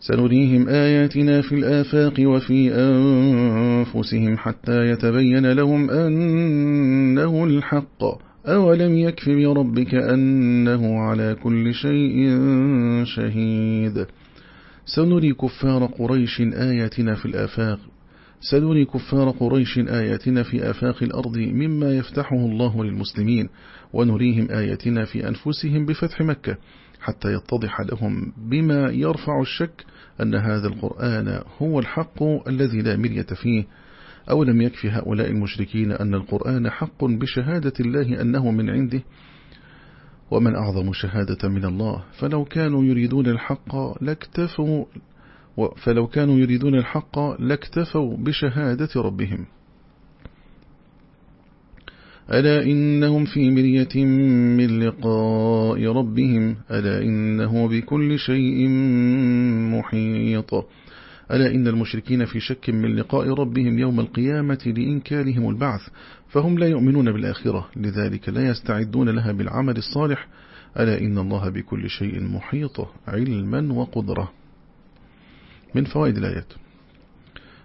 سنريهم آياتنا في الآفاق وفي أنفسهم حتى يتبين لهم أنه الحق. أولم يكف بربك أنه على كل شيء شهيد. سنري كفار قريش آياتنا في الآفاق. سنري كفار قريش آياتنا في آفاق الأرض مما يفتحه الله للمسلمين ونريهم آياتنا في أنفسهم بفتح مكة حتى يتضح لهم بما يرفع الشك أن هذا القرآن هو الحق الذي لا مرية فيه. أو لم يكفي هؤلاء المشركين أن القرآن حق بشهادة الله أنه من عنده؟ ومن أعظم شهادة من الله؟ فلو كانوا يريدون الحق لاكتفوا فلو كانوا يريدون الحق لاكتفوا بشهادة ربهم. ألا إنهم في مرية من لقاء ربهم؟ ألا إنه بكل شيء محيط؟ ألا إن المشركين في شك من لقاء ربهم يوم القيامة لإنكارهم البعث فهم لا يؤمنون بالآخرة لذلك لا يستعدون لها بالعمل الصالح ألا إن الله بكل شيء محيط علما وقدرة. من فوائد الآيات.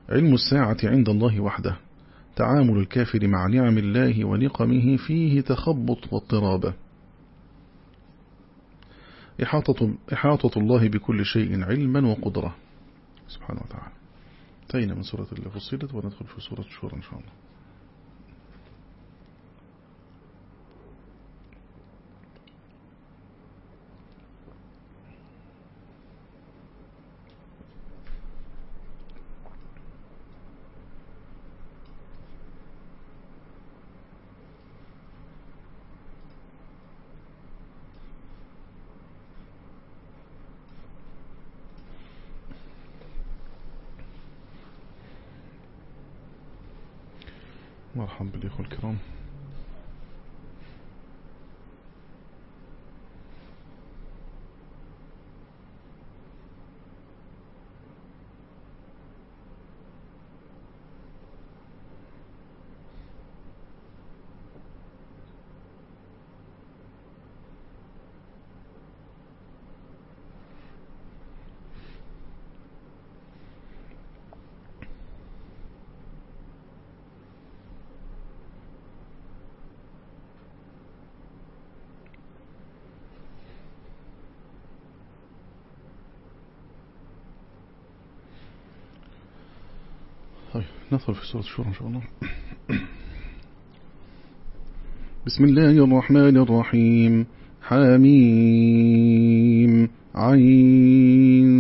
علم الساعة عند الله وحده تعامل الكافر مع نعم الله ونقمه فيه تخبط واضطراب. إحاطة, إحاطة الله بكل شيء علما وقدرة. سبحانه وتعالى. انتهينا من سورة اللي فصلت وندخل في سورة الشورى إن شاء الله. ندخل في سورة الشورى إن شاء الله. بسم الله الرحمن الرحيم. حميم. عين.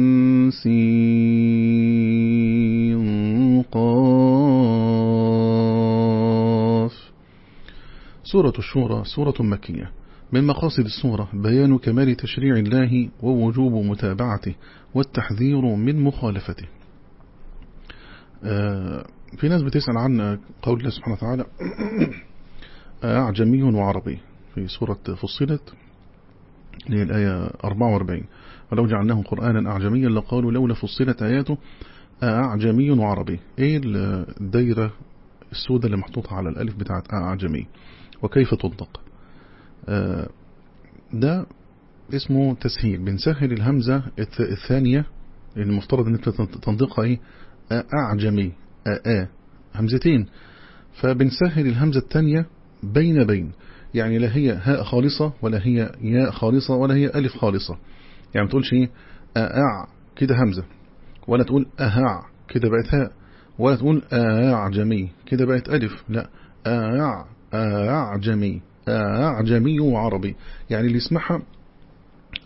سين. قاف. سورة الشورى سورة مكية. من مقاصد السورة بيان كمال تشريع الله ووجوب متابعته والتحذير من مخالفته. آه، في ناس بتسأل عن قول الله سبحانه وتعالى أعجمي وعربي في سورة فصلت اللي الآية 44 ولو جعلناه قرآنا أعجميا لقالوا لولا فصلت آياته. أعجمي وعربي. إيه الدايرة السوداء اللي محطوطة على الألف بتاعت أعجمي؟ وكيف تنطق؟ آه، ده اسمه تسهيل. بنسهل الهمزة الثانية المفترض إن تنطقها إيه؟ أعجمي. أ همزتين. فبنسهل الهمزة الثانية بين بين. يعني لا هي هاء خالصة ولا هي ياء خالصة ولا هي ألف خالصة. يعني ما تقولش إيه؟ أع كده همزة. ولا تقول أهع كده بقت هاء. ولا تقول أعجمي كده بقت ألف. لا أع أعجمي أعجمي وعربي يعني اللي يسمعها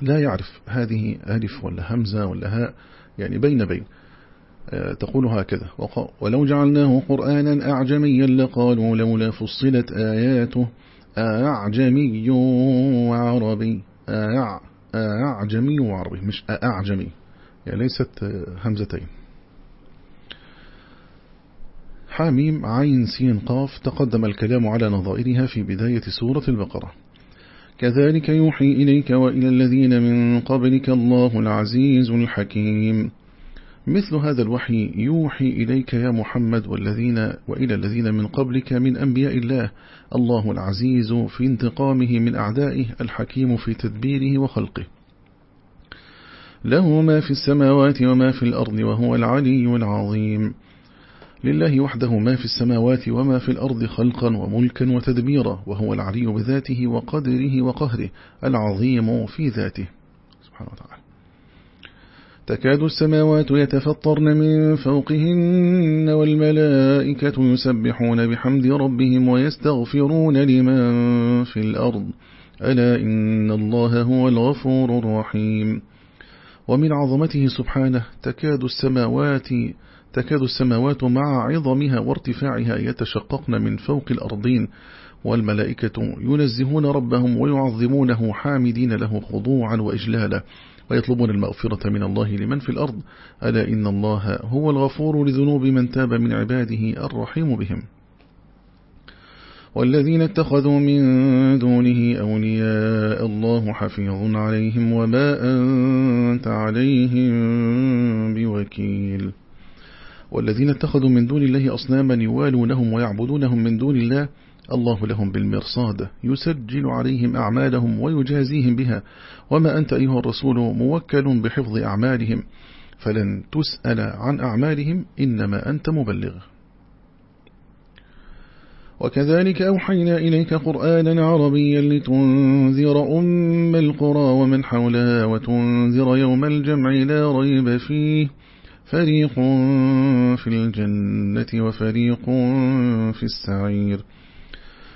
لا يعرف هذه ألف ولا همزة ولا هاء. يعني بين بين. آه، تقول هكذا. ولو جعلناه قرآنا أعجميا لقالوا لولا فصلت آياته. أعجمي وعربي. أعجمي وعربي. مش أعجمي. يعني ليست همزتين. حاميم عين سين قاف تقدم الكلام على نظائرها في بداية سورة البقرة. كذلك يوحي إليك وإلى الذين من قبلك الله العزيز الحكيم. مثل هذا الوحي يوحي إليك يا محمد والذين وإلى الذين من قبلك من أنبياء الله. الله العزيز في انتقامه من أعدائه الحكيم في تدبيره وخلقه. له ما في السماوات وما في الأرض وهو العلي العظيم. لله وحده ما في السماوات وما في الأرض خلقا وملكا وتدبيرا وهو العلي بذاته وقدره وقهره العظيم في ذاته. سبحانه وتعالى. تكاد السماوات يتفطرن من فوقهن والملائكة يسبحون بحمد ربهم ويستغفرون لمن في الأرض. ألا إن الله هو الغفور الرحيم. ومن عظمته سبحانه تكاد السماوات تكاد السماوات مع عظمها وارتفاعها يتشققن من فوق الأرضين والملائكة ينزهون ربهم ويعظمونه حامدين له خضوعا وإجلالا. ويطلبون المغفرة من الله لمن في الأرض. ألا إن الله هو الغفور لذنوب من تاب من عباده الرحيم بهم. والذين اتخذوا من دونه أولياء الله حفيظ عليهم وما أنت عليهم بوكيل. والذين اتخذوا من دون الله أصناما يوالونهم ويعبدونهم من دون الله الله لهم بالمرصاد يسجل عليهم أعمالهم ويجازيهم بها وما أنت أيها الرسول موكل بحفظ أعمالهم فلن تسأل عن أعمالهم إنما أنت مبلغ. وكذلك أوحينا إليك قرآنا عربيا لتنذر أم القرى ومن حولها وتنذر يوم الجمع لا ريب فيه. فريق في الجنة وفريق في السعير.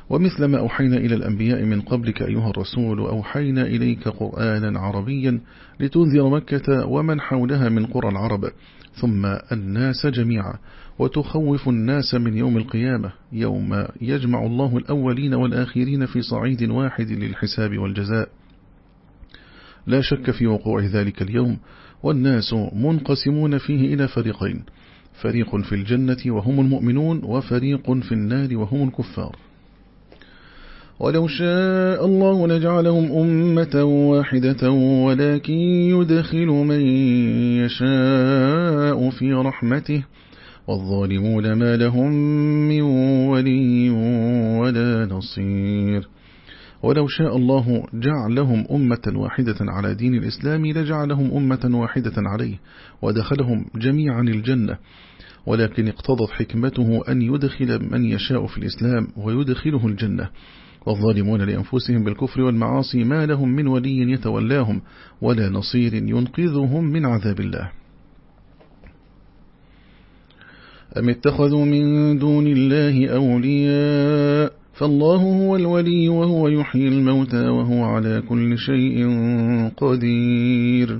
ومثل ما أوحينا إلى الأنبياء من قبلك أيها الرسول أوحينا إليك قرآنا عربيا لتنذر مكة ومن حولها من قرى العرب ثم الناس جميعا وتخوف الناس من يوم القيامة يوم يجمع الله الأولين والآخرين في صعيد واحد للحساب والجزاء. لا شك في وقوع ذلك اليوم والناس منقسمون فيه إلى فريقين فريق في الجنة وهم المؤمنون وفريق في النار وهم الكفار. ولو شاء الله لجعلهم أمة واحدة ولكن يدخل من يشاء في رحمته. والظالمون ما لهم من ولي ولا نصير. ولو شاء الله جعلهم أمة واحدة على دين الإسلام لجعلهم أمة واحدة عليه ودخلهم جميعا الجنة. ولكن اقتضت حكمته أن يدخل من يشاء في الإسلام ويدخله الجنة. والظالمون لأنفسهم بالكفر والمعاصي ما لهم من ولي يتولاهم ولا نصير ينقذهم من عذاب الله. أم اتخذوا من دون الله أولياء؟ فالله هو الولي وهو يحيي الموتى وهو على كل شيء قدير.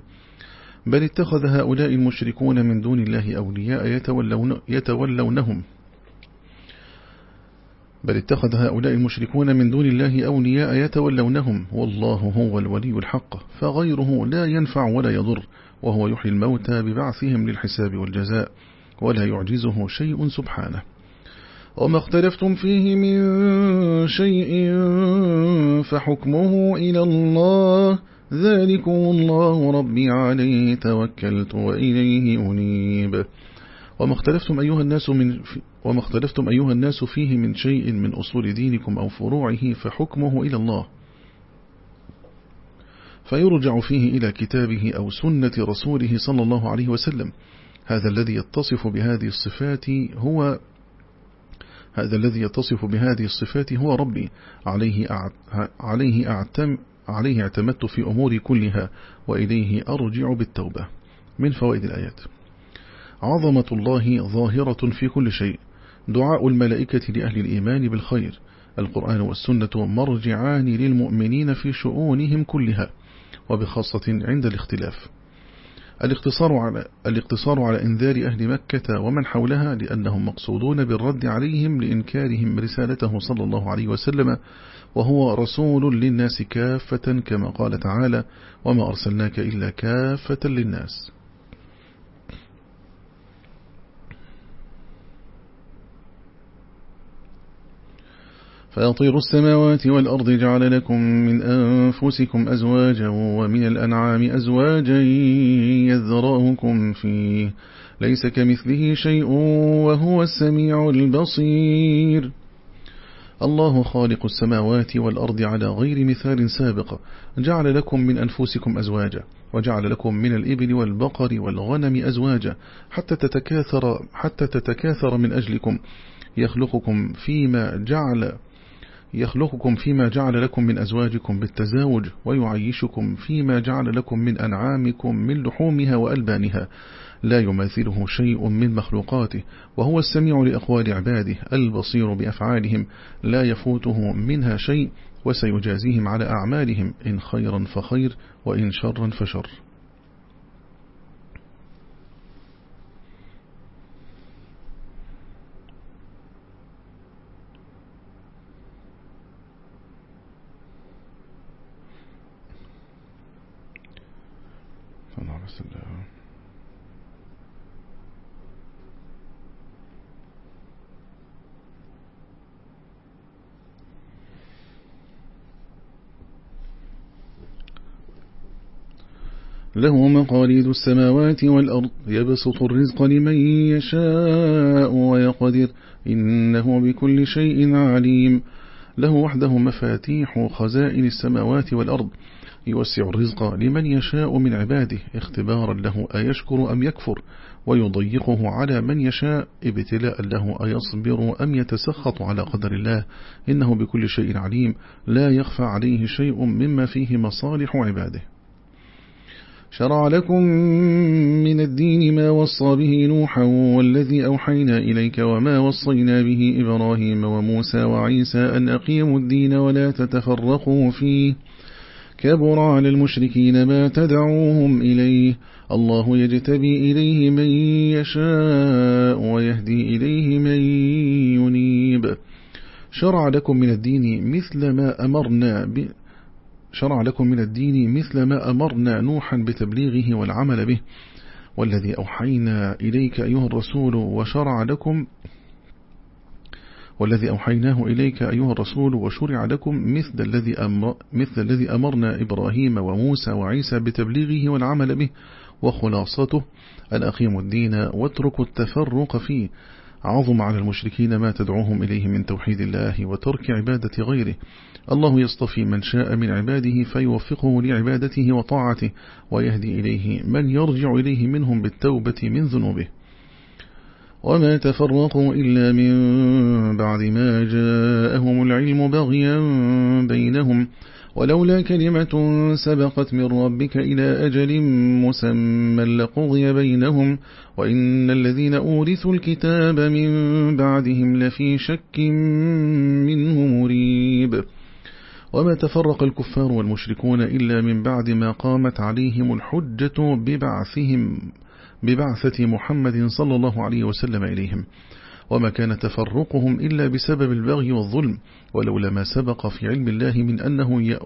بل اتخذ هؤلاء المشركون من دون الله أولياء يتولون يتولونهم. بل اتخذ هؤلاء المشركون من دون الله أولياء يتولونهم. والله هو الولي الحق فغيره لا ينفع ولا يضر وهو يحيي الموتى ببعثهم للحساب والجزاء ولا يعجزه شيء سبحانه. وما اختلفتم فيه من شيء فحكمه إلى الله. ذلكم الله ربي عليه توكلت وإليه أنيب. وما اختلفتم أيها الناس من وما اختلفتم أيها الناس فيه من شيء من أصول دينكم أو فروعه فحكمه إلى الله. فيرجع فيه إلى كتابه أو سنة رسوله صلى الله عليه وسلم. هذا الذي يتصف بهذه الصفات هو هذا الذي يتصف بهذه الصفات هو ربي. عليه عليه أعتم عليه اعتمدت في أموري كلها وإليه أرجع بالتوبة. من فوائد الآيات. عظمة الله ظاهرة في كل شيء. دعاء الملائكة لأهل الإيمان بالخير. القرآن والسنة مرجعان للمؤمنين في شؤونهم كلها وبخاصة عند الاختلاف. الاقتصار على, الاقتصار على إنذار أهل مكة ومن حولها لأنهم مقصودون بالرد عليهم لإنكارهم رسالته صلى الله عليه وسلم وهو رسول للناس كافة كما قال تعالى وما أرسلناك إلا كافة للناس. فيطير السماوات والأرض جعل لكم من أنفسكم أزواجا ومن الأنعام أزواجا يذرأكم فيه. ليس كمثله شيء وهو السميع البصير. الله خالق السماوات والأرض على غير مثال سابق. جعل لكم من أنفسكم أزواجا وجعل لكم من الإبل والبقر والغنم أزواجا حتى تتكاثر, حتى تتكاثر من أجلكم. يخلقكم فيما جعل يخلقكم فيما جعل لكم من أزواجكم بالتزاوج ويعيشكم فيما جعل لكم من أنعامكم من لحومها وألبانها. لا يماثله شيء من مخلوقاته وهو السميع لأقوال عباده البصير بأفعالهم. لا يفوته منها شيء وسيجازيهم على أعمالهم إن خيرا فخير وإن شرا فشر. له مقاليد السماوات والأرض يبسط الرزق لمن يشاء ويقدر إنه بكل شيء عليم. له وحده مفاتيح خزائن السماوات والأرض يوسع الرزق لمن يشاء من عباده اختبارا له أيشكر أم يكفر ويضيقه على من يشاء ابتلاء له أيصبر أم يتسخط على قدر الله. إنه بكل شيء عليم لا يخفى عليه شيء مما فيه مصالح عباده. شرع لكم من الدين ما وصى به نوحا والذي أوحينا إليك وما وصينا به إبراهيم وموسى وعيسى أن أقيموا الدين ولا تتفرقوا فيه. كبر على المشركين ما تدعوهم إليه. الله يجتبي إليه من يشاء ويهدي إليه من ينيب. شرع لكم من الدين مثل ما أمرنا به شرع لكم من الدين مثل ما أمرنا نوحا بتبليغه والعمل به. والذي أوحينا إليك أيها الرسول وشرع لكم والذي أوحيناه إليك أيها الرسول وشرع لكم مثل الذي أمر مثل الذي أمرنا إبراهيم وموسى وعيسى بتبليغه والعمل به وخلاصته أقيموا الدين واتركوا التفرق فيه. عظم على المشركين ما تدعوهم إليه من توحيد الله وترك عبادة غيره. الله يصطفي من شاء من عباده فيوفقه لعبادته وطاعته ويهدي إليه من يرجع إليه منهم بالتوبة من ذنوبه. وما تفرقوا إلا من بعد ما جاءهم العلم بغيا بينهم. ولولا كلمة سبقت من ربك إلى أجل مسمى لقضي بينهم. وإن الذين أورثوا الكتاب من بعدهم لفي شك منه مريب. وما تفرق الكفار والمشركون إلا من بعد ما قامت عليهم الحجة ببعثهم. ببعثة محمد صلى الله عليه وسلم إليهم. وما كان تفرقهم إلا بسبب البغي والظلم ولولا ما سبق في علم الله من أنه ي...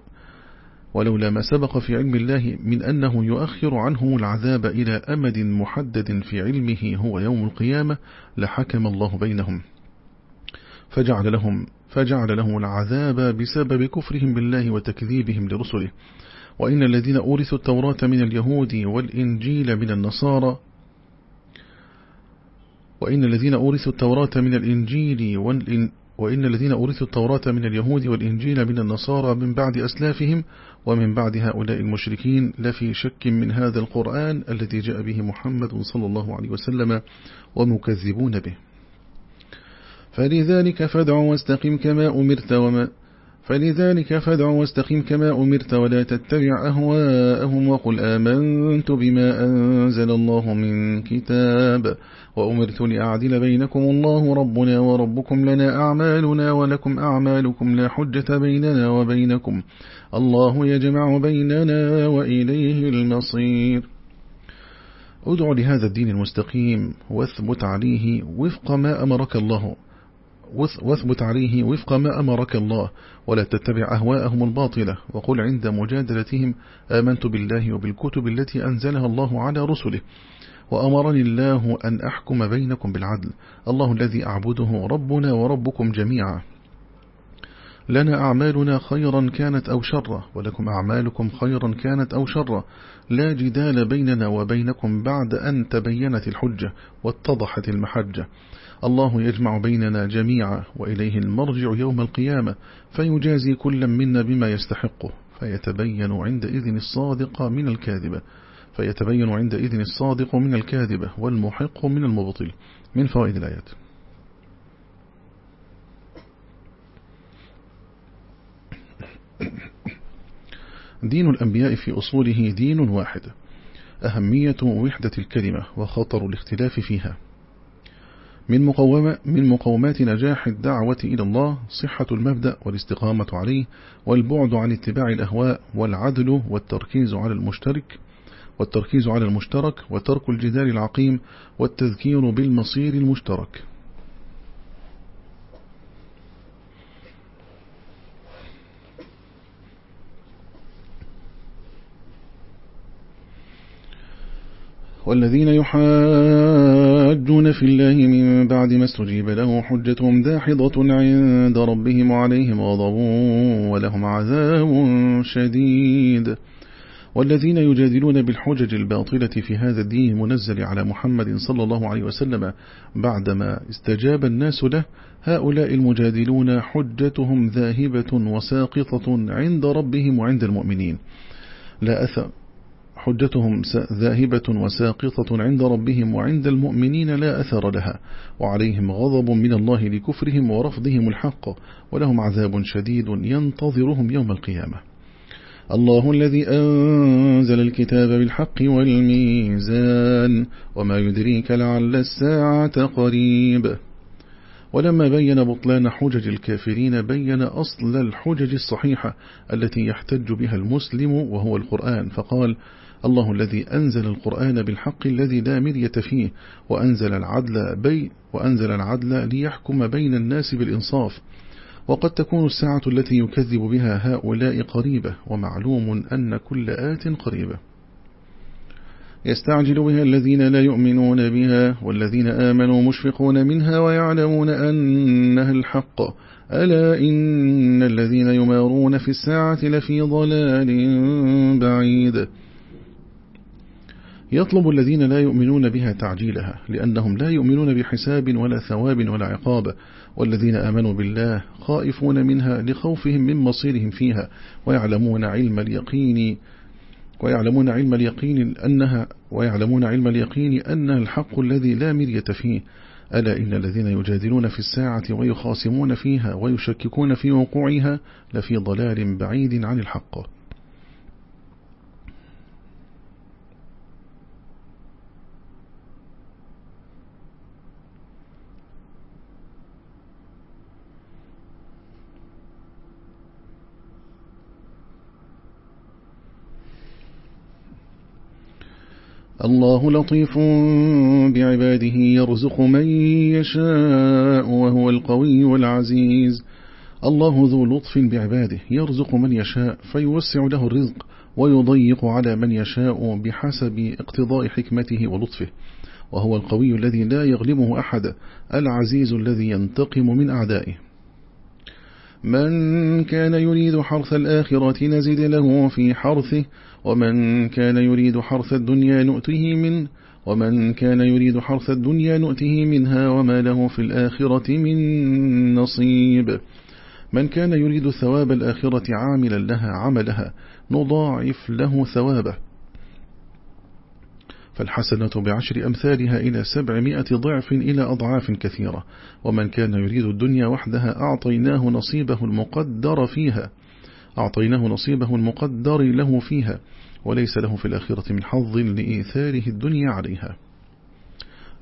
ولولا ما سبق في علم الله من أنه يؤخر عنهم العذاب إلى أمد محدد في علمه هو يوم القيامة لحكم الله بينهم. فجعل لهم فجعل لهم العذاب بسبب كفرهم بالله وتكذيبهم لرسله. وإن الذين أورثوا التوراة من اليهود والإنجيل من النصارى وإن الذين أورثوا التوراة من الإنجيل وإن الذين أورثوا التوراة من اليهود والإنجيل من النصارى من بعد أسلافهم ومن بعد هؤلاء المشركين لفي شك من هذا القرآن الذي جاء به محمد صلى الله عليه وسلم ومكذبون به. فلذلك فادع واستقم كما أمرت وما فلذلك فادع واستقم كما أمرت ولا تتبع أهواءهم وقل آمنت بما أنزل الله من كتاب وأمرت لأعدل بينكم الله ربنا وربكم لنا أعمالنا ولكم أعمالكم لا حجة بيننا وبينكم الله يجمع بيننا وإليه المصير ادع لهذا الدين المستقيم واثبت عليه وفق ما أمرك الله واثبت عليه وفق ما أمرك الله ولا تتبع أهواءهم الباطلة وقل عند مجادلتهم آمنت بالله وبالكتب التي أنزلها الله على رسله وأمرني الله أن أحكم بينكم بالعدل الله الذي أعبده ربنا وربكم جميعا. لنا أعمالنا خيرا كانت أو شرا ولكم أعمالكم خيرا كانت أو شرا. لا جدال بيننا وبينكم بعد أن تبينت الحجة واتضحت المحجة. الله يجمع بيننا جميعا وإليه المرجع يوم القيامة فيجازي كل منا بما يستحقه فيتبين عندئذ الصادق من الكاذبة فيتبين عندئذ الصادق من الكاذبة والمحق من المبطل. من فوائد الآيات. دين الأنبياء في أصوله دين واحد أهمية وحدة الكلمة وخطر الاختلاف فيها. من, مقومة من مقومات نجاح الدعوة إلى الله صحة المبدأ والاستقامة عليه والبعد عن اتباع الأهواء والعدل والتركيز على المشترك والتركيز على المشترك وترك الجدال العقيم والتذكير بالمصير المشترك. والذين يحاجون في الله من بعد ما استجيب له حجتهم داحضة عند ربهم عليهم غضب ولهم عذاب شديد. والذين يجادلون بالحجج الباطلة في هذا الدين المنزل على محمد صلى الله عليه وسلم بعدما استجاب الناس له هؤلاء المجادلون حجتهم ذاهبة وساقطة عند ربهم وعند المؤمنين. لا أثر حجتهم ذاهبة وساقطة عند ربهم وعند المؤمنين لا أثر لها وعليهم غضب من الله لكفرهم ورفضهم الحق ولهم عذاب شديد ينتظرهم يوم القيامة. الله الذي أنزل الكتاب بالحق والميزان وما يدريك لعل الساعة قريب. ولما بين بطلان حجج الكافرين بين أصل الحجج الصحيحة التي يحتج بها المسلم وهو القرآن فقال الله الذي أنزل القرآن بالحق الذي لا مرية فيه وأنزل العدل بي وأنزل العدل ليحكم بين الناس بالإنصاف. وقد تكون الساعة التي يكذب بها هؤلاء قريبة ومعلوم أن كل آت قريبة. يستعجل بها الذين لا يؤمنون بها والذين آمنوا مشفقون منها ويعلمون أنها الحق. ألا إن الذين يمارون في الساعة لفي ضلال بعيد؟ يطلب الذين لا يؤمنون بها تعجيلها لأنهم لا يؤمنون بحساب ولا ثواب ولا عقاب والذين آمنوا بالله خائفون منها لخوفهم من مصيرهم فيها ويعلمون علم اليقين ويعلمون علم اليقين أنها ويعلمون علم اليقين أنها الحق الذي لا مرية فيه. ألا إن الذين يجادلون في الساعة ويخاصمون فيها ويشككون في وقوعها لفي ضلال بعيد عن الحق. الله لطيف بعباده يرزق من يشاء وهو القوي العزيز. الله ذو لطف بعباده يرزق من يشاء فيوسع له الرزق ويضيق على من يشاء بحسب اقتضاء حكمته ولطفه. وهو القوي الذي لا يغلبه أحد العزيز الذي ينتقم من أعدائه. من كان يريد حرث الآخرة نزد له في حرثه ومن كان يريد حرث الدنيا نؤته منه ومن كان يريد حرث الدنيا نؤته منها وما له في الآخرة من نصيب. من كان يريد ثواب الآخرة عاملا لها عملها نضاعف له ثوابه. فالحسنة بعشر أمثالها إلى سبعمائة ضعف إلى أضعاف كثيرة. ومن كان يريد الدنيا وحدها أعطيناه نصيبه المقدر فيها. أعطيناه نصيبه المقدر له فيها وليس له في الآخرة من حظ لإيثاره الدنيا عليها.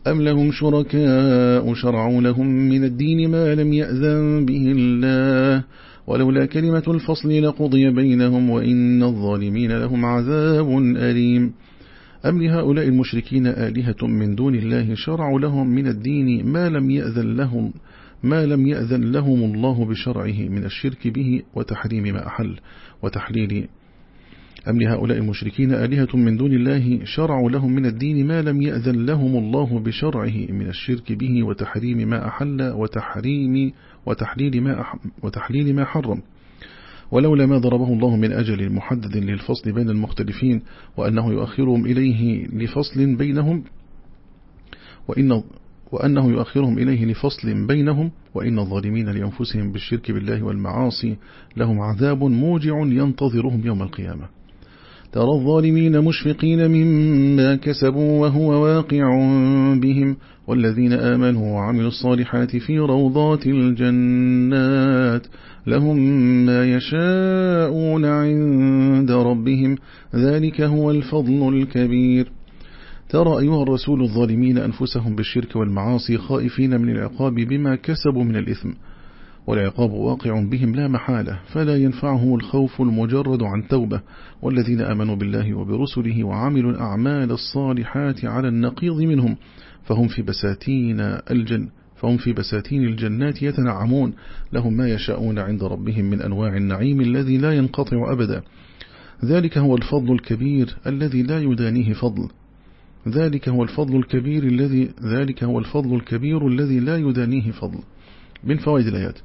أم لهم شركاء شرعوا لهم من الدين ما لم يأذن به الله؟ ولولا كلمة الفصل لقضي بينهم وإن الظالمين لهم عذاب أليم. أم لهؤلاء المشركين آلهة من دون الله شرعوا لهم من الدين ما لم يأذن لهم ما لم يأذن لهم الله بشرعه من الشرك به وتحريم ما أحل وتحليل. أم لهؤلاء المشركين آلهة من دون الله شرعوا لهم من الدين ما لم يأذن لهم الله بشرعه من الشرك به وتحريم ما أحل وتحريم وتحليل ما, وتحليل ما حرم. ولولا ما ضربه الله من أجل محدد للفصل بين المختلفين وأنه يؤخرهم إليه لفصل بينهم وإن وأنه يؤخرهم إليه لفصل بينهم وإن الظالمين لأنفسهم بالشرك بالله والمعاصي لهم عذاب موجع ينتظرهم يوم القيامة. ترى الظالمين مشفقين مما كسبوا وهو واقع بهم والذين آمنوا وعملوا الصالحات في روضات الجنات لهم ما يشاءون عند ربهم. ذلك هو الفضل الكبير. ترى أيها الرسول الظالمين أنفسهم بالشرك والمعاصي خائفين من العقاب بما كسبوا من الإثم والعقاب واقع بهم لا محالة فلا ينفعهم الخوف المجرد عن توبة. والذين آمنوا بالله وبرسله وعملوا الأعمال الصالحات على النقيض منهم فهم في بساتين الجن فهم في بساتين الجنات يتنعمون. لهم ما يشاءون عند ربهم من أنواع النعيم الذي لا ينقطع أبدا. ذلك هو الفضل الكبير الذي لا يدانيه فضل. ذلك هو الفضل الكبير الذي ذلك هو الفضل الكبير الذي لا يدانيه فضل. من فوائد الآيات.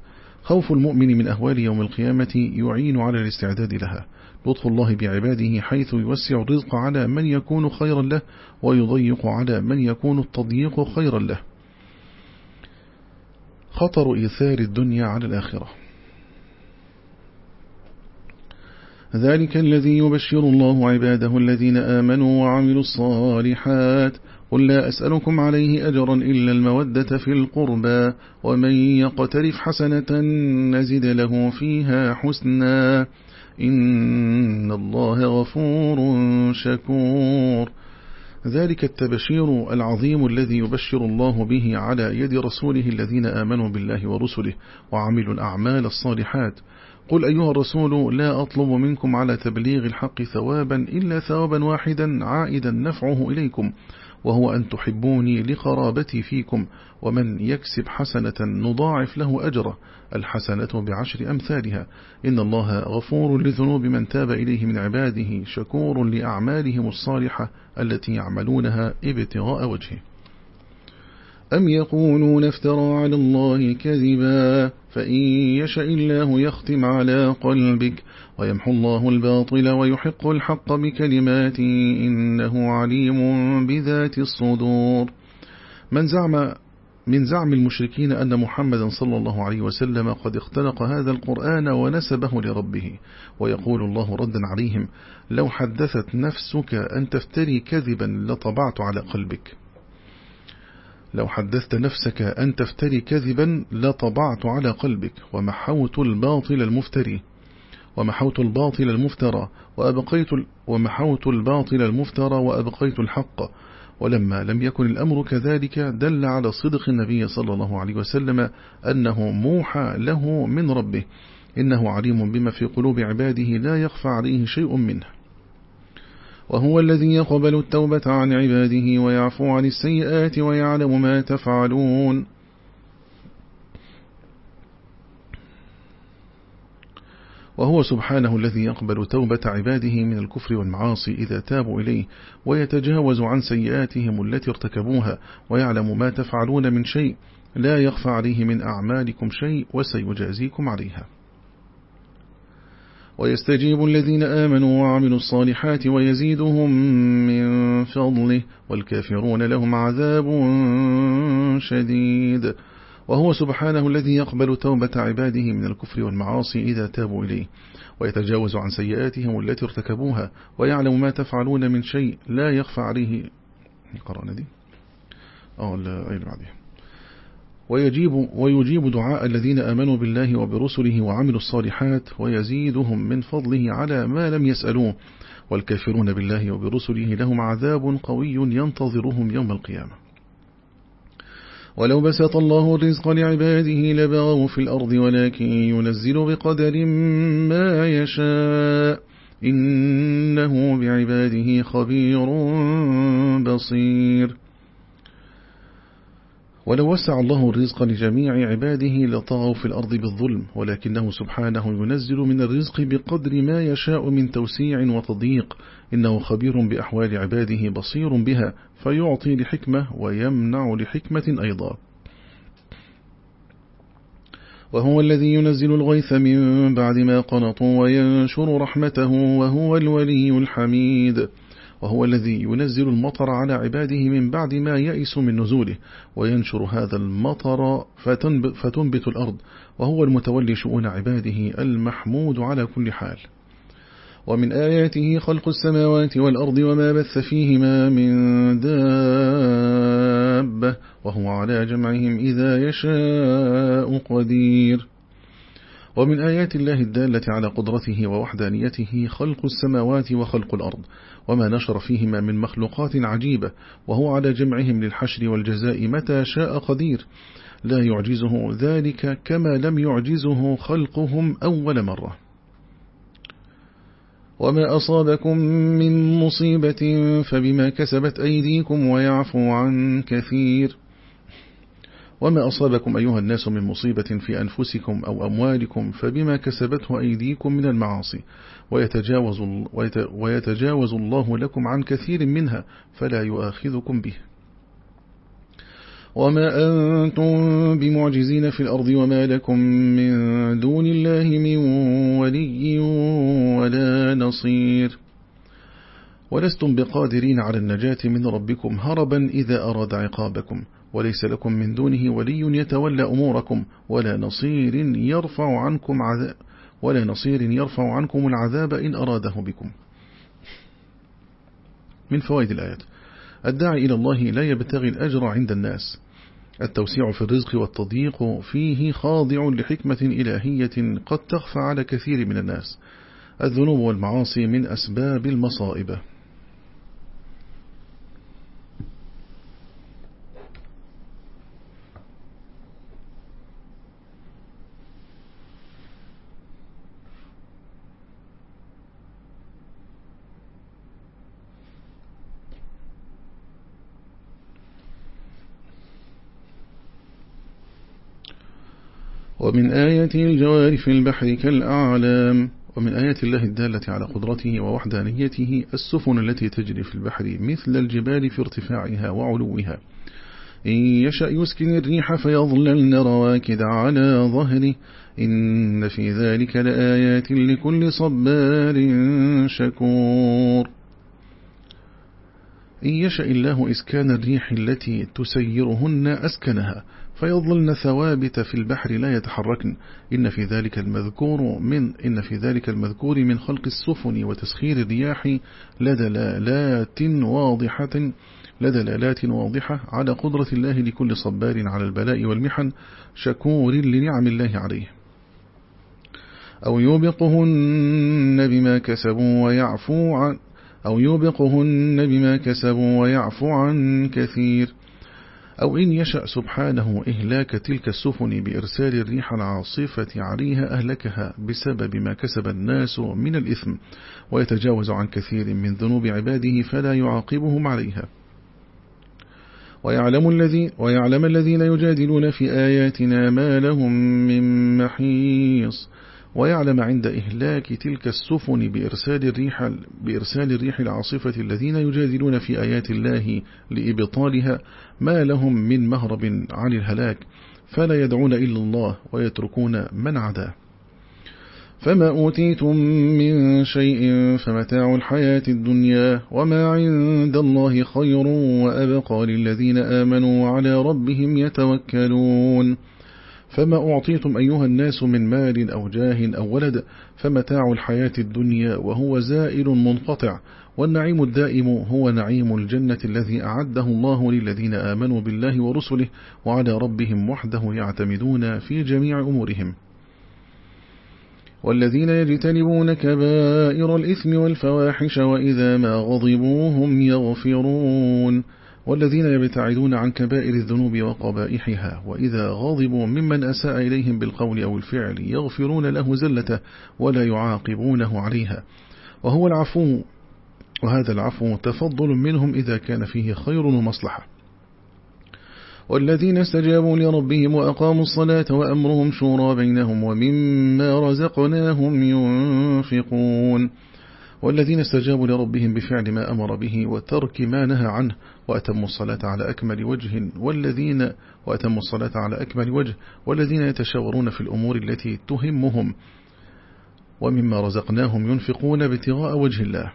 خوف المؤمن من أهوال يوم القيامة يعين على الاستعداد لها. لطف الله بعباده حيث يوسع الرزق على من يكون خيرا له ويضيق على من يكون التضييق خيرا له. خطر إيثار الدنيا على الآخرة. ذلك الذي يبشر الله عباده الذين آمنوا وعملوا الصالحات. قل لا أسألكم عليه أجرا إلا المودة في القربى ومن يقترف حسنة نزد له فيها حسنا. إن الله غفور شكور. ذلك التبشير العظيم الذي يبشر الله به على يد رسوله الذين آمنوا بالله ورسله وعملوا الأعمال الصالحات. قل أيها الرسول لا أطلب منكم على تبليغ الحق ثوابا إلا ثوابا واحدا عائدا نفعه إليكم. وهو أن تحبوني لقرابتي فيكم ومن يكسب حسنة نضاعف له أجره. الحسنة بعشر أمثالها. إن الله غفور لذنوب من تاب إليه من عباده شكور لأعمالهم الصالحة التي يعملونها ابتغاء وجهه. أم يقولون افترى على الله كذبا فإن يشاء الله يختم على قلبك ويمحو الله الباطل ويحق الحق بكلماته إنه عليم بذات الصدور. من زعم من زعم المشركين أن محمدا صلى الله عليه وسلم قد اختلق هذا القرآن ونسبه لربه ويقول الله ردا عليهم لو حدثت نفسك أن تفتري كذبا لطبعت على قلبك. لو حدثت نفسك أن تفتري كذبا لطبعت على قلبك ومحوت الباطل المفتري ومحوت الباطل المفترى وأبقيت ومحوت الباطل المفترى وأبقيت الحق. ولما لم يكن الأمر كذلك دل على صدق النبي صلى الله عليه وسلم أنه موحى له من ربه. إنه عليم بما في قلوب عباده لا يخفى عليه شيء منه. وهو الذي يقبل التوبة عن عباده ويعفو عن السيئات ويعلم ما تفعلون. وهو سبحانه الذي يقبل توبة عباده من الكفر والمعاصي إذا تابوا إليه ويتجاوز عن سيئاتهم التي ارتكبوها ويعلم ما تفعلون من شيء لا يخفى عليه من أعمالكم شيء وسيجازيكم عليها. ويستجيب الذين آمنوا وعملوا الصالحات ويزيدهم من فضله والكافرون لهم عذاب شديد. وهو سبحانه الذي يقبل توبة عباده من الكفر والمعاصي إذا تابوا إليه ويتجاوز عن سيئاتهم التي ارتكبوها ويعلم ما تفعلون من شيء لا يخفى عليه. قرأنا دي. أو الآية بعدها. ويجيب, ويجيب دعاء الذين آمنوا بالله وبرسله وعملوا الصالحات ويزيدهم من فضله على ما لم يسألوه. والكافرون بالله وبرسله لهم عذاب قوي ينتظرهم يوم القيامة. ولو بسط الله الرزق لعباده لبغوا في الأرض ولكن ينزل بقدر ما يشاء. إنه بعباده خبير بصير. ولو وسع الله الرزق لجميع عباده لطغوا في الأرض بالظلم ولكنه سبحانه ينزل من الرزق بقدر ما يشاء من توسيع وتضييق. إنه خبير بأحوال عباده بصير بها فيعطي لحكمة ويمنع لحكمة أيضا. وهو الذي ينزل الغيث من بعد ما قنطوا وينشر رحمته وهو الولي الحميد. وهو الذي ينزل المطر على عباده من بعد ما يئس من نزوله وينشر هذا المطر فتنبت الأرض وهو المتولي شؤون عباده المحمود على كل حال. ومن آياته خلق السماوات والأرض وما بث فيهما من دابة وهو على جمعهم إذا يشاء قدير. ومن آيات الله الدالة على قدرته ووحدانيته خلق السماوات وخلق الأرض وما نشر فيهما من مخلوقات عجيبة وهو على جمعهم للحشر والجزاء متى شاء قدير. لا يعجزه ذلك كما لم يعجزه خلقهم أول مرة. وما أصابكم من مصيبة فبما كسبت أيديكم ويعفو عن كثير. وما أصابكم أيها الناس من مصيبة في أنفسكم أو أموالكم فبما كسبته أيديكم من المعاصي. ويتجاوز, ويتجاوز الله لكم عن كثير منها فلا يؤاخذكم به. وما أنتم بمعجزين في الأرض وما لكم من دون الله من ولي ولا نصير. ولستم بقادرين على النجاة من ربكم هربا إذا أراد عقابكم. وليس لكم من دونه ولي يتولى أموركم ولا نصير يرفع عنكم عذاب ولا نصير يرفع عنكم العذاب إن أراده بكم. من فوائد الآيات. الداعي إلى الله لا يبتغي الأجر عند الناس. التوسيع في الرزق والتضييق فيه خاضع لحكمة إلهية قد تخفى على كثير من الناس. الذنوب والمعاصي من أسباب المصائب. ومن آياته الجوار في البحر كالأعلام. ومن آيات الله الدالة على قدرته ووحدانيته السفن التي تجري في البحر مثل الجبال في ارتفاعها وعلوها. إن يشأ يسكن الريح فيظللن رواكد على ظهره. إن في ذلك لآيات لكل صبار شكور. إن يشأ الله إسكان الريح التي تسيرهن أسكنها. فيظلن ثوابت في البحر لا يتحركن. إن في ذلك المذكور من إن في ذلك المذكور من خلق السفن وتسخير الرياح لدلالات واضحة لدلالات واضحة على قدرة الله لكل صبار على البلاء والمحن شكور لنعم الله عليه. أو يوبقهن بما كسبوا ويعفو عن أو يوبقهن بما كسبوا ويعفو عن كثير. أو إن يشأ سبحانه إهلاك تلك السفن بإرسال الريح العاصفة عليها أهلكها بسبب ما كسب الناس من الإثم ويتجاوز عن كثير من ذنوب عباده فلا يعاقبهم عليها. ويعلم, الذي ويعلم الذين يجادلون في آياتنا ما لهم من محيص. ويعلم عند إهلاك تلك السفن بإرسال الريح, بإرسال الريح العاصفة الذين يجادلون في آيات الله لإبطالها ما لهم من مهرب عن الهلاك فلا يدعون إلا الله ويتركون من عداه فما أوتيتم من شيء فمتاع الحياة الدنيا وما عند الله خير وأبقى للذين آمنوا وعلى ربهم يتوكلون. فما أعطيتم أيها الناس من مال أو جاه أو ولد فمتاع الحياة الدنيا وهو زائل منقطع والنعيم الدائم هو نعيم الجنة الذي أعده الله للذين آمنوا بالله ورسله وعلى ربهم وحده يعتمدون في جميع أمورهم. والذين يجتنبون كبائر الإثم والفواحش وإذا ما غضبوا هم يغفرون. والذين يبتعدون عن كبائر الذنوب وقبائحها وإذا غاضبوا ممن أساء إليهم بالقول أو الفعل يغفرون له زلته ولا يعاقبونه عليها. وهو العفو وهذا العفو تفضل منهم إذا كان فيه خير ومصلحة. والذين استجابوا لربهم وأقاموا الصلاة وأمرهم شورى بينهم ومما رزقناهم ينفقون. والذين استجابوا لربهم بفعل ما أمر به وترك ما نهى عنه وأتموا الصلاة على أكمل وجه والذين وأتموا الصلاة على أكمل وجه والذين يتشاورون في الأمور التي تهمهم ومما رزقناهم ينفقون ابتغاء وجه الله.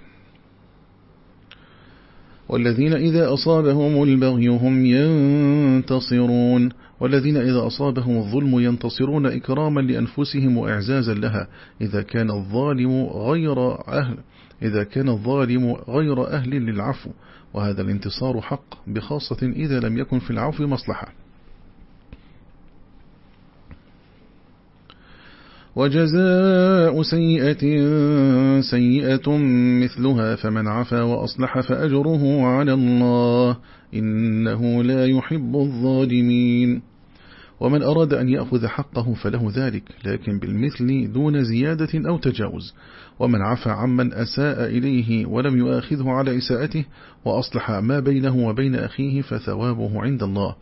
والذين إذا أصابهم البغي هم ينتصرون. والذين إذا أصابهم الظلم ينتصرون إكراما لأنفسهم وإعزازا لها. إذا كان الظالم غير أهل إذا كان الظالم غير أهل للعفو وهذا الانتصار حق بخاصة إذا لم يكن في العفو مصلحة. وجزاء سيئة سيئة مثلها فمن عفا وأصلح فأجره على الله إنه لا يحب الظالمين. ومن أراد أن يأخذ حقه فله ذلك لكن بالمثل دون زيادة أو تجاوز. ومن عفى عمن أساء إليه ولم يؤاخذه على إساءته وأصلح ما بينه وبين أخيه فثوابه عند الله.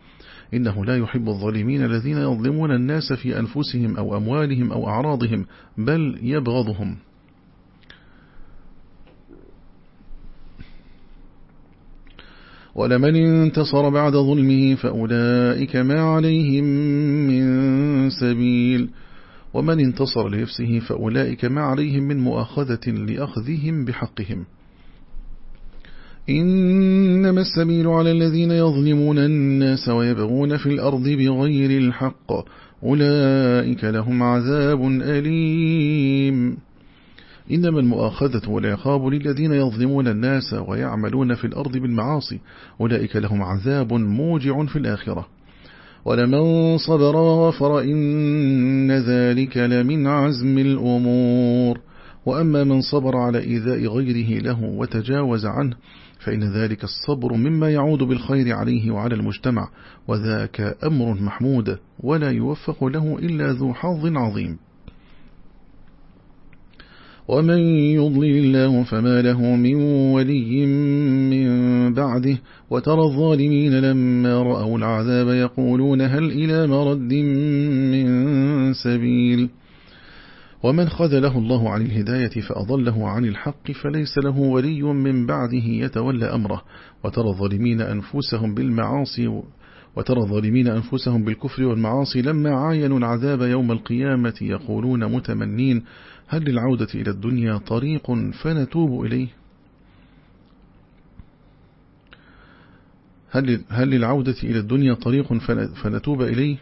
إنه لا يحب الظالمين الذين يظلمون الناس في أنفسهم أو أموالهم أو أعراضهم بل يبغضهم. ولمن انتصر بعد ظلمه فأولئك ما عليهم من سبيل. ومن انتصر لنفسه فأولئك ما عليهم من مؤاخذة لأخذهم بحقهم. إنما السبيل على الذين يظلمون الناس ويبغون في الأرض بغير الحق. أولئك لهم عذاب أليم. إنما المؤاخذة والعقاب للذين يظلمون الناس ويعملون في الأرض بالمعاصي. أولئك لهم عذاب موجع في الآخرة. ولمن صبر وغفر إن ذلك لمن عزم الأمور. وأما من صبر على إيذاء غيره له وتجاوز عنه فإن ذلك الصبر مما يعود بالخير عليه وعلى المجتمع وذاك أمر محمود ولا يوفق له إلا ذو حظ عظيم. ومن يضلل الله فما له من ولي من بعده وترى الظالمين لما رأوا العذاب يقولون هل إلى مرد من سبيل ومن خذله الله عن الهداية فأضله عن الحق فليس له ولي من بعده يتولى أمره وترى الظالمين أنفسهم بالمعاصي وترى الظالمين أنفسهم بالكفر والمعاصي لما عاينوا العذاب يوم القيامة يقولون متمنين هل للعودة إلى الدنيا طريق فنتوب إليه؟ هل هل للعودة إلى الدنيا طريق فنتوب إليه؟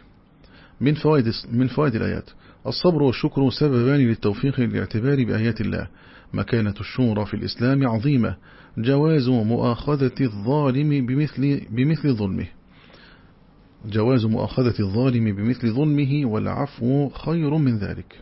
من فوائد من فوائد الآيات. الصبر والشكر سببان للتوفيق للاعتبار بآيات الله. مكانة الشورى في الإسلام عظيمة. جواز مؤاخذة الظالم بمثل, بمثل ظلمه. جواز مؤاخذة الظالم بمثل ظلمه والعفو خير من ذلك.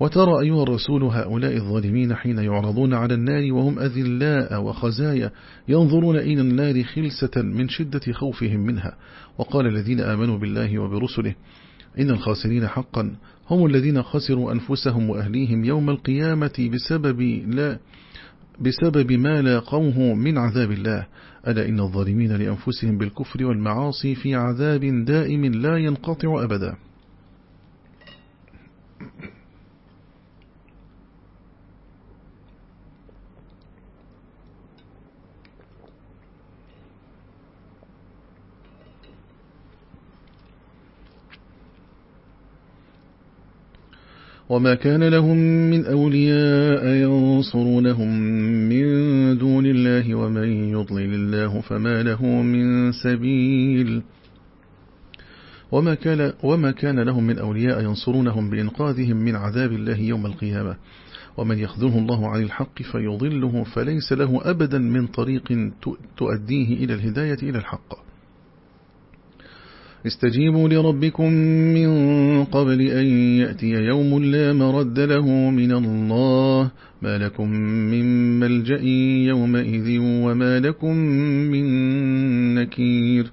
وترى أيها الرسول هؤلاء الظالمين حين يعرضون على النار وهم أذلاء وخزايا ينظرون إلى النار خلسة من شدة خوفهم منها. وقال الذين آمنوا بالله وبرسله إن الخاسرين حقا. هم الذين خسروا أنفسهم وأهليهم يوم القيامة بسبب لا بسبب ما لاقوه من عذاب الله. ألا إن الظالمين لأنفسهم بالكفر والمعاصي في عذاب دائم لا ينقطع أبدا. وما كان لهم من أولياء ينصرونهم من دون الله ومن يضلل الله فما له من سبيل وما كان, وما كان لهم من أولياء ينصرونهم بإنقاذهم من عذاب الله يوم القيامة ومن يخذله الله عن الحق فيضله فليس له أبدا من طريق تؤديه إلى الهداية إلى الحق استجيبوا لربكم من قبل أن يأتي يوم لا مرد له من الله ما لكم من ملجأ يومئذ وما لكم من نكير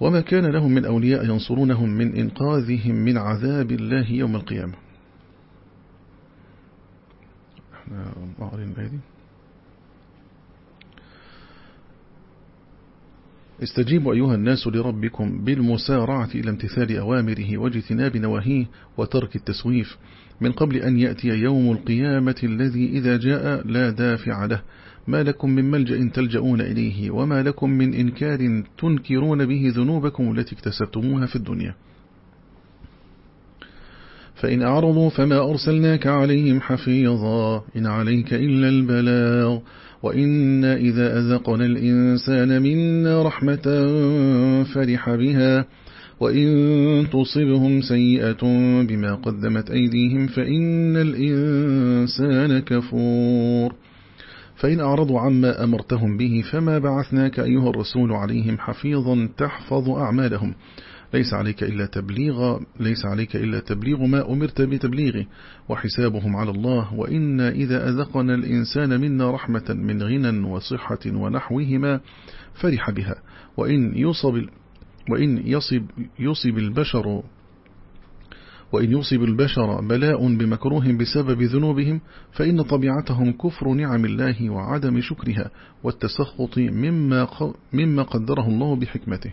وما كان لهم من أولياء ينصرونهم من إنقاذهم من عذاب الله يوم القيامة إحنا استجيبوا أيها الناس لربكم بالمسارعة إلى امتثال أوامره واجتناب نواهيه وترك التسويف من قبل أن يأتي يوم القيامة الذي إذا جاء لا دافع له. ما لكم من ملجأ تلجؤون إليه وما لكم من إنكار تنكرون به ذنوبكم التي اكتسبتموها في الدنيا. فإن أعرضوا فما أرسلناك عليهم حفيظا إن عليك إلا البلاغ. وإنا إذا أذقنا الإنسان منا رحمة فرح بها وإن تصبهم سيئة بما قدمت أيديهم فإن الإنسان كفور. فإن أعرضوا عما أمرتهم به فما بعثناك أيها الرسول عليهم حفيظا تحفظ أعمالهم ليس عليك إلا تبليغ ليس عليك إلا تبليغ ما أمرت بتبليغه وحسابهم على الله. وإن إذا أذقنا الإنسان منا رحمة من غنى وصحة ونحوهما فرح بها. وإن يصب وإن يصب يصب البشر وإن يصب البشر بلاء بمكروه بسبب ذنوبهم فإن طبيعتهم كفر نعم الله وعدم شكرها والتسخط مما, مما قدره الله بحكمته.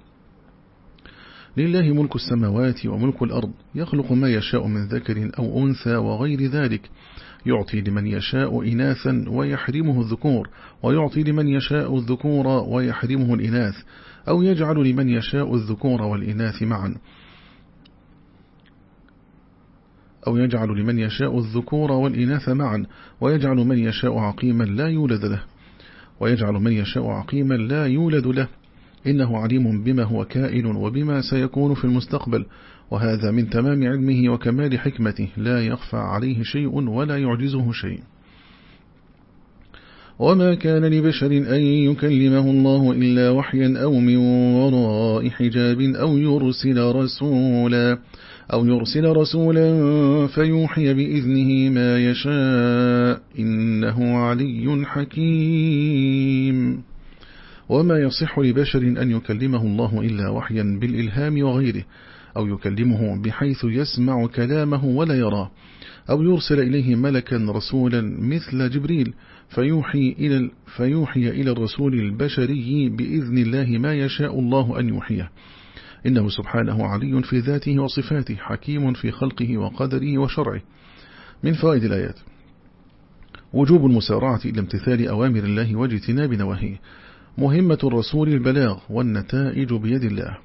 لله ملك السماوات وملك الأرض يخلق ما يشاء من ذكر أو أنثى وغير ذلك يعطي لمن يشاء إناثا ويحرمه الذكور ويعطي لمن يشاء الذكور ويحرمه الإناث أو يجعل لمن يشاء الذكور والإناث معا. أو يجعل لمن يشاء الذكور والإناث معا ويجعل من يشاء عقيما لا يولد له ويجعل من يشاء عقيما لا يولد له. إنه عليم بما هو كائن وبما سيكون في المستقبل وهذا من تمام علمه وكمال حكمته لا يخفى عليه شيء ولا يعجزه شيء. وما كان لبشر أن يكلمه الله إلا وحيا أو من وراء حجاب أو يرسل رسولا أو يرسل رسولا فيوحي بإذنه ما يشاء إنه علي حكيم. وما يصح لبشر أن يكلمه الله إلا وحيا بالإلهام وغيره أو يكلمه بحيث يسمع كلامه ولا يراه أو يرسل إليه ملكا رسولا مثل جبريل فيوحي إلى, فيوحي إلى الرسول البشري بإذن الله ما يشاء الله أن يوحيه. إنه سبحانه علي في ذاته وصفاته حكيم في خلقه وقدره وشرعه. من فوائد الآيات وجوب المسارعة إلى امتثال أوامر الله واجتناب نواهيه. مهمة الرسول البلاغ والنتائج بيد الله.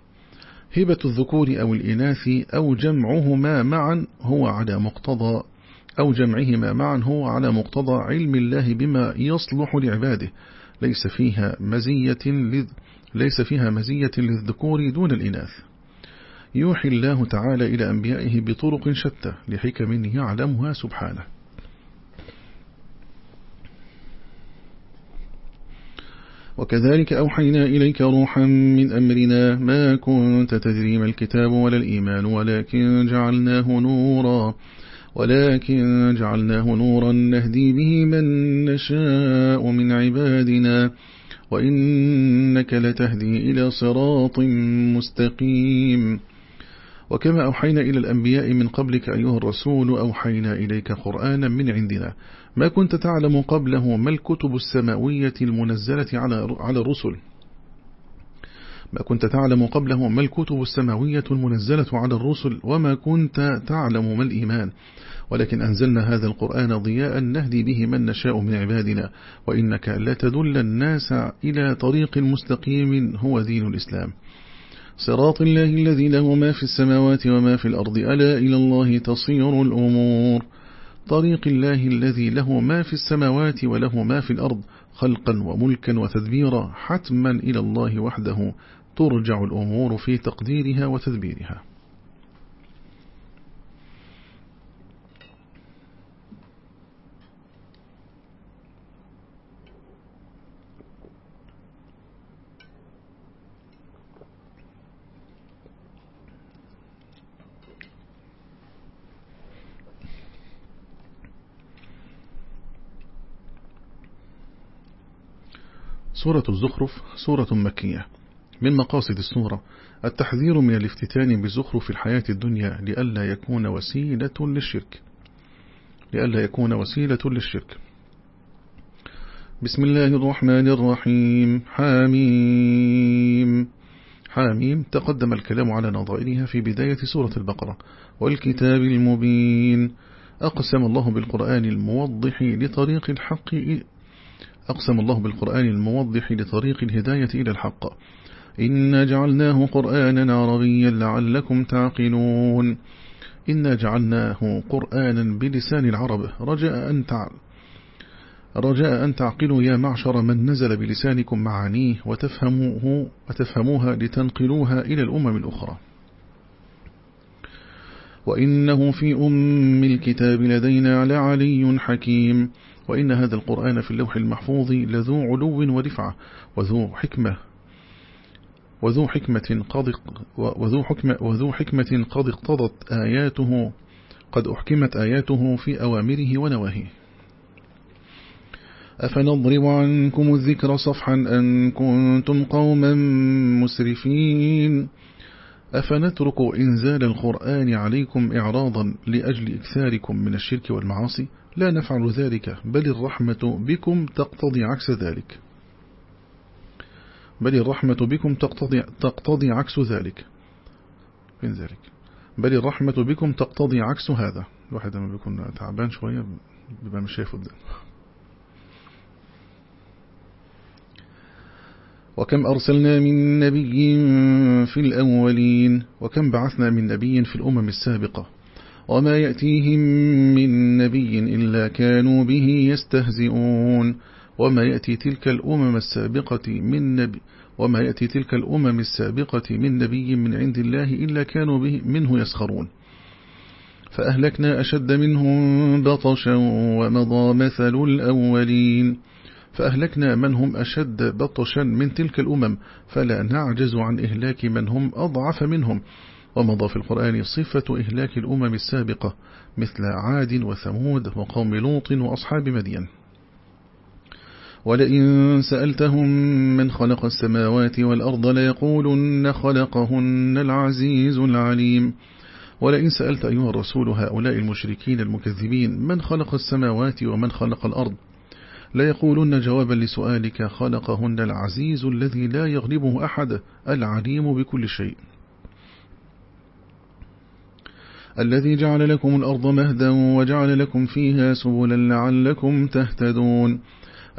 هبة الذكور أو الإناث أو جمعهما معا هو على مقتضى أو جمعهما معا هو على مقتضى علم الله بما يصلح لعباده. ليس فيها مزية ليس فيها مزية للذكور دون الإناث. يوحي الله تعالى إلى أنبيائه بطرق شتى لحكم يعلمها سبحانه. وكذلك أوحينا إليك روحا من أمرنا ما كنت تدري ما الكتاب ولا الإيمان ولكن جعلناه نورا ولكن جعلناه نورا نهدي به من نشاء من عبادنا وإنك لتهدي إلى صراط مستقيم. وكما أوحينا إلى الأنبياء من قبلك أيها الرسول أوحينا إليك قرآنا من عندنا. ما كنت تعلم قبله ما الكتب السماوية المنزلة على على الرسل. ما كنت تعلم قبله ما الكتب السماوية المنزلة على الرسل وما كنت تعلم ما الإيمان. ولكن أنزلنا هذا القرآن ضياء نهدي به من نشاء من عبادنا. وإنك لا تدل الناس إلى طريق مستقيم هو دين الإسلام. صراط الله الذي له ما في السماوات وما في الأرض ألا إلى الله تصير الأمور. طريق الله الذي له ما في السماوات وله ما في الأرض خلقا وملكا وتدبيرا حتما إلى الله وحده ترجع الأمور في تقديرها وتدبيرها. سورة الزخرف سورة مكية. من مقاصد السورة التحذير من الافتتان بزخرف الحياة الدنيا لئلا يكون وسيلة للشرك. لئلا يكون وسيلة للشرك. بسم الله الرحمن الرحيم. حاميم. حاميم تقدم الكلام على نظائرها في بداية سورة البقرة والكتاب المبين. أقسم الله بالقرآن الموضح لطريق الحق أقسم الله بالقرآن الموضح لطريق الهداية إلى الحق. إنا جعلناه قرآنا عربيا لعلكم تعقلون. إنا جعلناه قرآنا بلسان العرب. رجاء أن تعلم رجاء أن تعقلوا يا معشر من نزل بلسانكم معانيه وتفهموه وتفهموها لتنقلوها إلى الأمم الأخرى. وإنه في أم الكتاب لدينا لعلي حكيم. وإن هذا القرآن في اللوح المحفوظ لذو علو ورفعة وذو حكمة وذو حكمة قد وذو حكمة وذو حكمة قد اقتضت آياته قد أحكمت آياته في أوامره ونواهيه. أفنضرب عنكم الذكر صفحا أن كنتم قوما مسرفين؟ أفنترك إنزال القرآن عليكم إعراضا لأجل إكثاركم من الشرك والمعاصي؟ لا نفعل ذلك بل الرحمة بكم تقتضي عكس ذلك. بل الرحمة بكم تقتضي, تقتضي عكس ذلك. فين ذلك؟ بل الرحمة بكم تقتضي عكس هذا. الواحد لما بيكون تعبان شوية بيبقى مش شايف قدام. وكم أرسلنا من نبي في الأولين وكم بعثنا من نبي في الأمم السابقة. وما يأتيهم من نبي إلا كانوا به يستهزئون. وما يأتي تلك الأمم السابقة من نبي وما يأتي تلك الأمم السابقة من نبي من عند الله إلا كانوا به منه يسخرون. فأهلكنا أشد منهم بطشا ومضى مثل الأولين. فأهلكنا من هم أشد بطشا من تلك الأمم فلا نعجز عن إهلاك من هم أضعف منهم. ومضى في القرآن صفة إهلاك الأمم السابقة مثل عاد وثمود وقوم لوط وأصحاب مدين. ولئن سألتهم من خلق السماوات والأرض ليقولن خلقهن العزيز العليم. ولئن سألت أيها الرسول هؤلاء المشركين المكذبين من خلق السماوات ومن خلق الأرض لا يقولون جوابا لسؤالك خلقهن العزيز الذي لا يغلبه أحد العليم بكل شيء. الذي جعل لكم الأرض مهدا وجعل لكم فيها سبلا لعلكم تهتدون.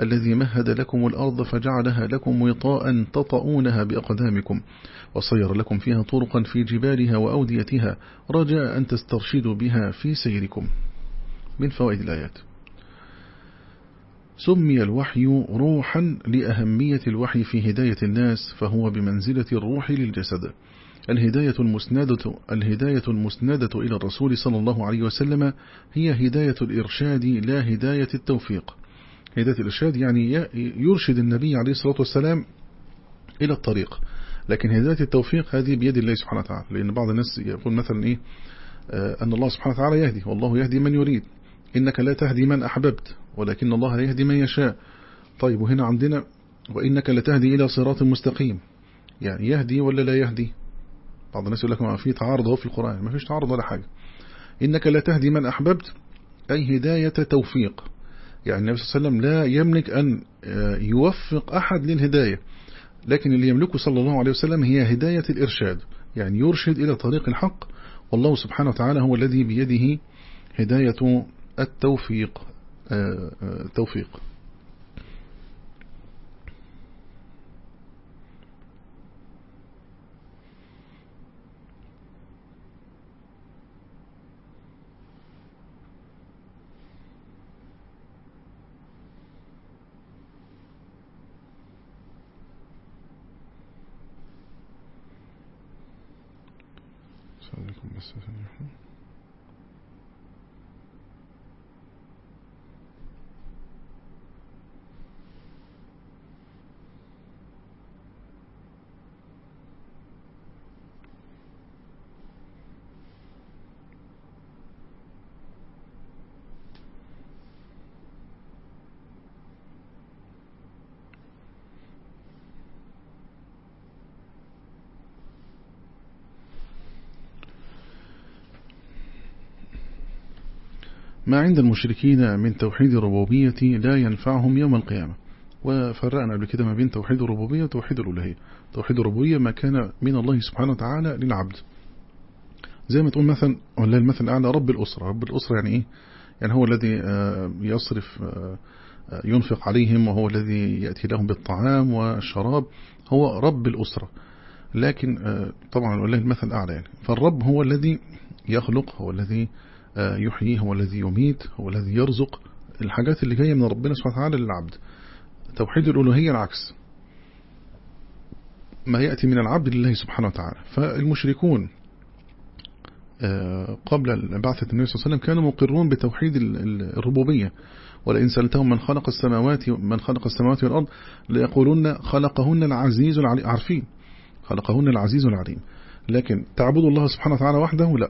الذي مهد لكم الأرض فجعلها لكم وطاء تطؤونها بأقدامكم وصير لكم فيها طرقا في جبالها وأوديتها رجاء أن تسترشدوا بها في سيركم. من فوائد الآيات. سمي الوحي روحا لأهمية الوحي في هداية الناس فهو بمنزلة الروح للجسد. الهداية المسندة, الهداية المسندة إلى الرسول صلى الله عليه وسلم هي هداية الإرشاد لا هداية التوفيق. هداية الإرشاد يعني يرشد النبي عليه الصلاة والسلام إلى الطريق. لكن هداية التوفيق هذه بيد الله سبحانه وتعالى. لأن بعض الناس يقول مثلا إيه آه، أن الله سبحانه وتعالى يهدي. والله يهدي من يريد. إنك لا تهدي من أحببت. ولكن الله يهدي من يشاء. طيب وهنا عندنا وإنك لتهدي إلى صراط مستقيم. يعني يهدي ولا لا يهدي؟ بعض الناس يقول لك ما في تعارض في القرآن ما فيش تعارض ولا حاجة. إنك لا تهدي من أحببت أي هداية توفيق. يعني النبي صلى الله عليه وسلم لا يملك أن آه، يوفق أحد للهداية. لكن اللي يملكه صلى الله عليه وسلم هي هداية الإرشاد. يعني يرشد إلى طريق الحق. والله سبحانه وتعالى هو الذي بيده هداية التوفيق آه، آه، توفيق عليكم بس ما عند المشركين من توحيد الربوبية لا ينفعهم يوم القيامة. وفرقنا قبل كده ما بين توحيد الربوبية وتوحيد الألوهية. توحيد الربوبية ما كان من الله سبحانه وتعالى للعبد. زي ما تقول مثلا ولا المثل الأعلى رب الأسرة. رب الأسرة يعني إيه؟ يعني هو الذي آه، يصرف آه، ينفق عليهم وهو الذي يأتي لهم بالطعام والشراب. هو رب الأسرة. لكن آه، طبعا والله المثل الأعلى يعني. فالرب هو الذي يخلق هو الذي يحيي هو الذي يميت هو الذي يرزق. الحاجات اللي جاية من ربنا سبحانه وتعالى للعبد. توحيد الألوهية العكس. ما يأتي من العبد لله سبحانه وتعالى. فالمشركون آه، قبل بعثة النبي صلى الله عليه وسلم كانوا مقرون بتوحيد الربوبية. ولئن سألتهم من خلق السماوات من خلق السماوات والأرض ليقولون خلقهن العزيز العليم عارفين. خلقهن العزيز العليم. لكن تعبد الله سبحانه وتعالى وحده؟ لا.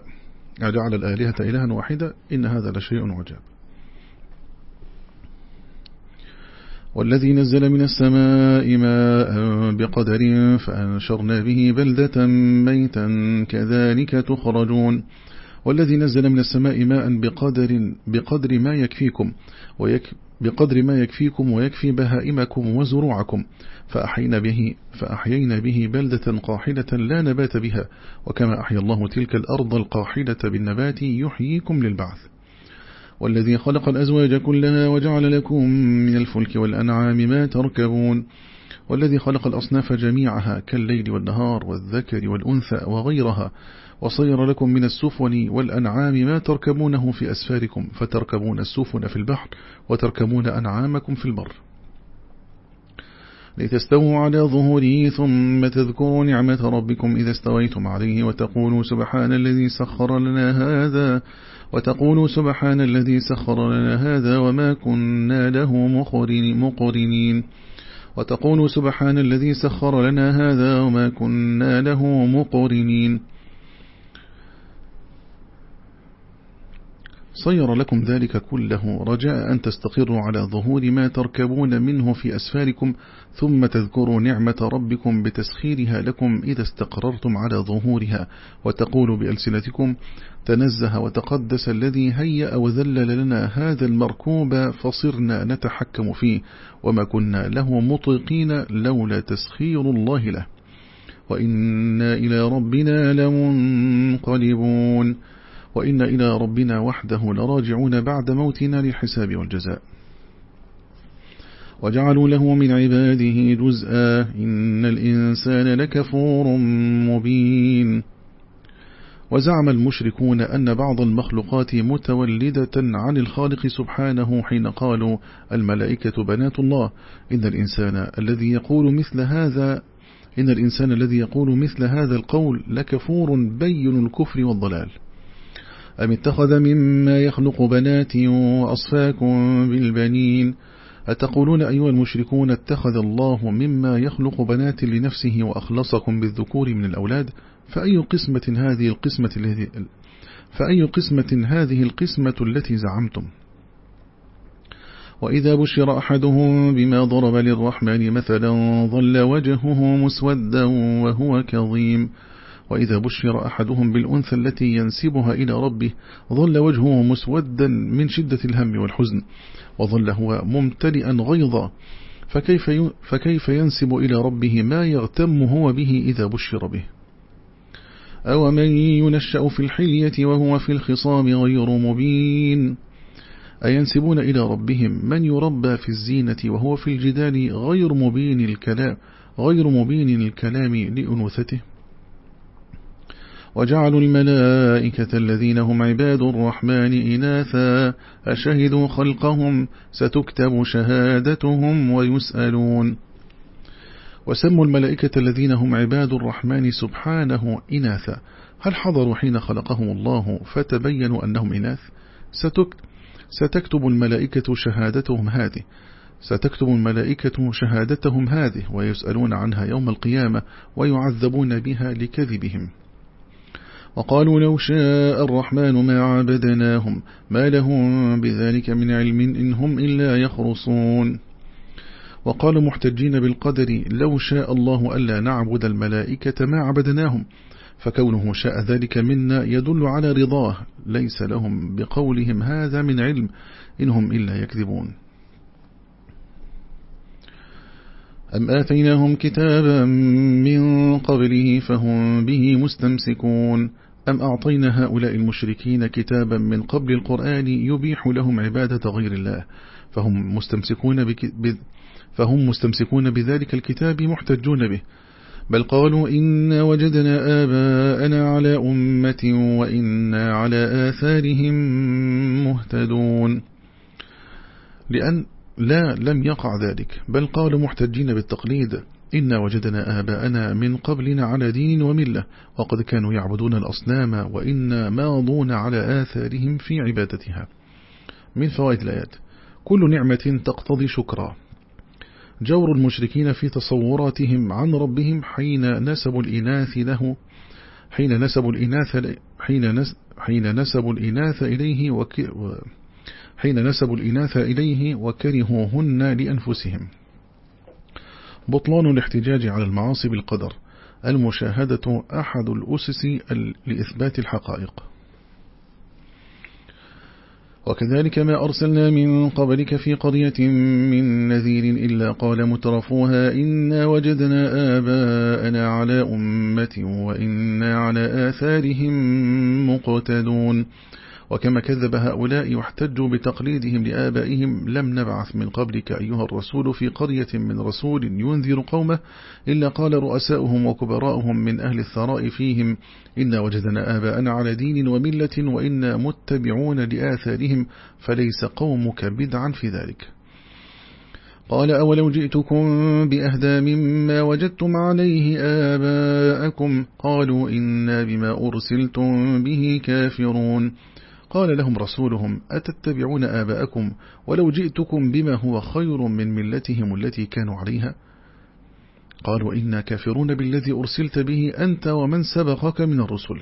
أجعل الآلهة إلها واحدة إن هذا لشيء عجاب. والذي نزل من السماء ماء بقدر فأنشرنا به بلدة ميتا كذلك تخرجون. والذي نزل من السماء ماء بقدر, بقدر ما يكفيكم ويك بقدر ما يكفيكم ويكفي بهائمكم وزروعكم. فأحينا به, فأحيينا به بلدة قاحلة لا نبات بها. وكما أحيا الله تلك الأرض القاحلة بالنبات يحييكم للبعث. والذي خلق الأزواج كلها وجعل لكم من الفلك والأنعام ما تركبون. والذي خلق الأصناف جميعها كالليل والنهار والذكر والأنثى وغيرها. وصير لكم من السفن والأنعام ما تركبونه في أسفاركم فتركبون السفن في البحر وتركبون أنعامكم في البر. لتستووا على ظهوره ثم تذكروا نعمة ربكم إذا استويتم عليه وتقولوا سبحان الذي سخر لنا هذا وتقولوا سبحان الذي سخر لنا هذا وما كنا له مقرنين. وتقولوا سبحان الذي سخر لنا هذا وما كنا له مقرنين. صير لكم ذلك كله رجاء أن تستقروا على ظهور ما تركبون منه في أسفاركم ثم تذكروا نعمة ربكم بتسخيرها لكم إذا استقررتم على ظهورها. وتقولوا بألسنتكم تنزه وتقدس الذي هيأ وذلل لنا هذا المركوب فصرنا نتحكم فيه وما كنا له مطيقين لولا تسخير الله له. وإنا إلى ربنا لمنقلبون. وإن إلى ربنا وحده لراجعون بعد موتنا للحساب والجزاء. وجعلوا له من عباده جزءا إن الإنسان لكفور مبين. وزعم المشركون أن بعض المخلوقات متولدة عن الخالق سبحانه حين قالوا الملائكة بنات الله. إن الإنسان الذي يقول مثل هذا إن الإنسان الذي يقول مثل هذا القول لكفور بين الكفر والضلال. أم اتخذ مما يخلق بنات وأصفاكم بالبنين؟ أتقولون أيها المشركون اتخذ الله مما يخلق بنات لنفسه وأخلصكم بالذكور من الأولاد؟ فأي قسمة هذه القسمة التي فأي قسمة هذه القسمة التي زعمتم؟ وإذا بشر أحدهم بما ضرب للرحمن مثلا ظل وجهه مسودا وهو كظيم. وإذا بشر أحدهم بالأنثى التي ينسبها إلى ربه ظل وجهه مسودا من شدة الهم والحزن وظل هو ممتلئا غيظا فكيف, فكيف ينسب إلى ربه ما يغتم هو به إذا بشر به؟ أو من ينشأ في الحلية وهو في الخصام غير مبين؟ أينسبون إلى ربهم من يربى في الزينة وهو في الجدال غير مبين الكلام غير مبين الكلام لأنوثته؟ وجعلوا الملائكة الذين هم عباد الرحمن إناثا أشهدوا خلقهم ستكتب شهادتهم ويسألون. وسموا الملائكة الذين هم عباد الرحمن سبحانه إناثا. هل حضروا حين خلقهم الله فتبينوا أنهم إناث؟ ستكتب الملائكة شهادتهم هذه. ستكتب الملائكة شهادتهم هذه ويسألون عنها يوم القيامة ويعذبون بها لكذبهم. وقالوا لو شاء الرحمن ما عبدناهم ما لهم بذلك من علم إن هم إلا يخرصون. وقالوا محتجين بالقدر لو شاء الله ألا نعبد الملائكة ما عبدناهم فكونه شاء ذلك منا يدل على رضاه ليس لهم بقولهم هذا من علم إنهم إلا يكذبون. أم آتيناهم كتابا من قبله فهم به مستمسكون. أم أعطينا هؤلاء المشركين كتابا من قبل القرآن يبيح لهم عبادة غير الله؟ فهم مستمسكون, بك فهم مستمسكون بذلك الكتاب محتجون به. بل قالوا إنا وجدنا آباءنا على أمة وإنا على آثارهم مهتدون. لأن لا لم يقع ذلك. بل قالوا محتجين بالتقليد. إنا وجدنا آباءنا من قبلنا على دين وملة وقد كانوا يعبدون الأصنام وإنا ماضون على آثارهم في عبادتها. من فوائد الآيات. كل نعمة تقتضي شكرا. جور المشركين في تصوراتهم عن ربهم حين نسبوا الإناث له حين نسبوا الإناث حين حين نسبوا الإناث إليه وك حين نسبوا الإناث إليه وكرهوهن لأنفسهم. بطلان الاحتجاج على المعاصي بالقدر المشاهدة أحد الأسس لإثبات الحقائق. وكذلك ما أرسلنا من قبلك في قرية من نذير إلا قال مترفوها إنا وجدنا آباءنا على أمة وإنا على آثارهم مقتدون. وكما كذب هؤلاء واحتجوا بتقليدهم لآبائهم لم نبعث من قبلك أيها الرسول في قرية من رسول ينذر قومه إلا قال رؤساؤهم وكبراؤهم من أهل الثراء فيهم إنا وجدنا آباءنا على دين وملة وإنا متبعون لآثارهم فليس قومك بدعا في ذلك. قال أولو جئتكم بأهدى مما وجدتم عليه آباءكم؟ قالوا إنا بما أرسلتم به كافرون. قال لهم رسولهم أتتبعون آباءكم؟ ولو جئتكم بما هو خير من ملتهم التي كانوا عليها؟ قالوا إنا كافرون بالذي أرسلت به أنت ومن سبقك من الرسل.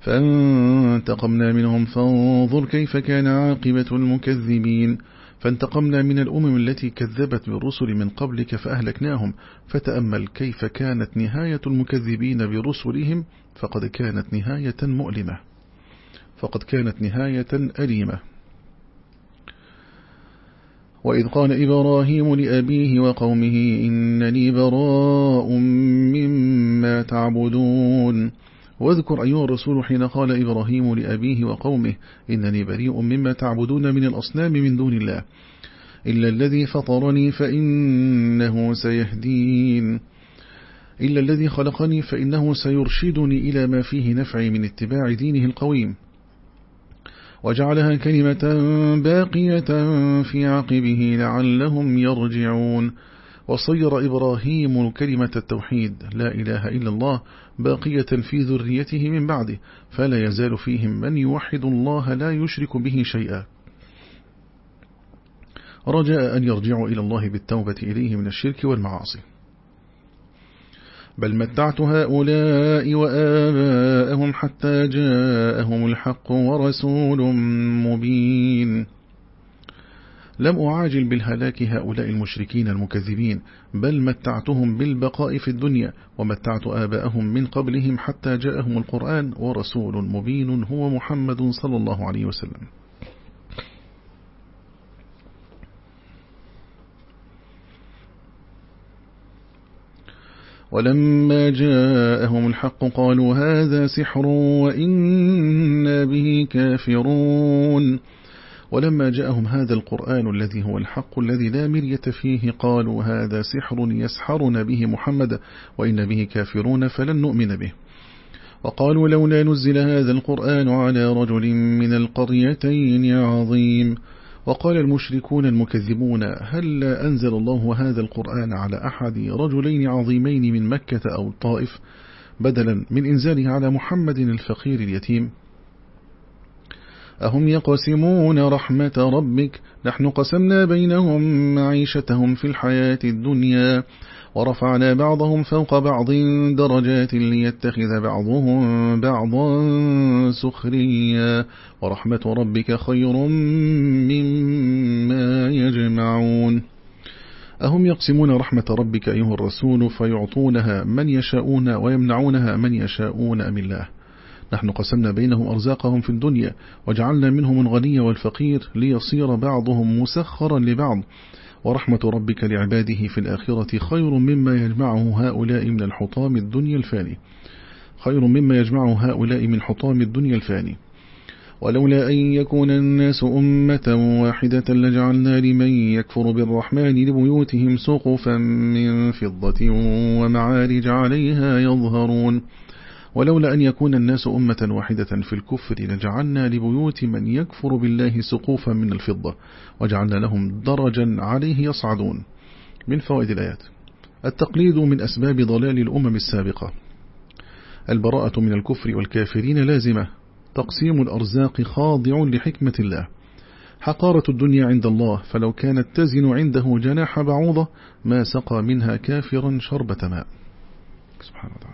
فانتقمنا منهم فانظر كيف كان عاقبة المكذبين. فانتقمنا من الأمم التي كذبت بالرسل من قبلك فأهلكناهم. فتأمل كيف كانت نهاية المكذبين برسلهم فقد كانت نهاية مؤلمة. فقد كانت نهاية أليمة. وإذ قال إبراهيم لأبيه وقومه إنني براء مما تعبدون. واذكر أيها الرسول حين قال إبراهيم لأبيه وقومه إنني بريء مما تعبدون من الأصنام من دون الله. إلا الذي فطرني فإنه سيهدين. إلا الذي خلقني فإنه سيرشدني إلى ما فيه نفعي من اتباع دينه القويم. وجعلها كلمة باقية في عقبه لعلهم يرجعون. وصير إبراهيم كلمة التوحيد لا إله إلا الله باقية في ذريته من بعده فلا يزال فيهم من يوحد الله لا يشرك به شيئا. رجاء أن يرجعوا إلى الله بالتوبة إليه من الشرك والمعاصي. بل متعت هؤلاء وآباءهم حتى جاءهم الحق ورسول مبين. لم أعاجل بالهلاك هؤلاء المشركين المكذبين بل متعتهم بالبقاء في الدنيا ومتعت آباءهم من قبلهم حتى جاءهم القرآن ورسول مبين هو محمد صلى الله عليه وسلم. ولما جاءهم الحق قالوا هذا سحر وإنا به كافرون. ولما جاءهم هذا القرآن الذي هو الحق الذي لا مرية فيه قالوا هذا سحر يسحرنا به محمد وإن به كافرون فلن نؤمن به. وقالوا لولا نزل هذا القرآن على رجل من القريتين عظيم. وقال المشركون المكذبون هل أنزل الله هذا القرآن على أحد رجلين عظيمين من مكة أو الطائف بدلا من إنزاله على محمد الفقير اليتيم؟ أهم يقسمون رحمة ربك نحن قسمنا بينهم معيشتهم في الحياة الدنيا. ورفعنا بعضهم فوق بعض درجات ليتخذ بعضهم بعضا سخريا. ورحمة ربك خير مما يجمعون. أهم يقسمون رحمة ربك أيها الرسول فيعطونها من يشاءون ويمنعونها من يشاءون من الله. نحن قسمنا بينهم أرزاقهم في الدنيا وجعلنا منهم الغني والفقير ليصير بعضهم مسخرا لبعض. ورحمة ربك لعباده في الآخرة خير مما يجمعه هؤلاء من الحطام الدنيا الفاني. خير مما يجمعه هؤلاء من حطام الدنيا الفاني. ولولا أن يكون الناس أمة واحدة لجعلنا لمن يكفر بالرحمن لبيوتهم سقفا من فضة ومعارج عليها يظهرون. ولولا أن يكون الناس أمة واحدة في الكفر لجعلنا لبيوت من يكفر بالله سقوفا من الفضة وجعلنا لهم درجا عليه يصعدون. من فوائد الآيات. التقليد من أسباب ضلال الأمم السابقة. البراءة من الكفر والكافرين لازمة. تقسيم الأرزاق خاضع لحكمة الله. حقارة الدنيا عند الله فلو كانت تزن عنده جناح بعوضة ما سقى منها كافرا شربة ماء. سبحانه وتعالى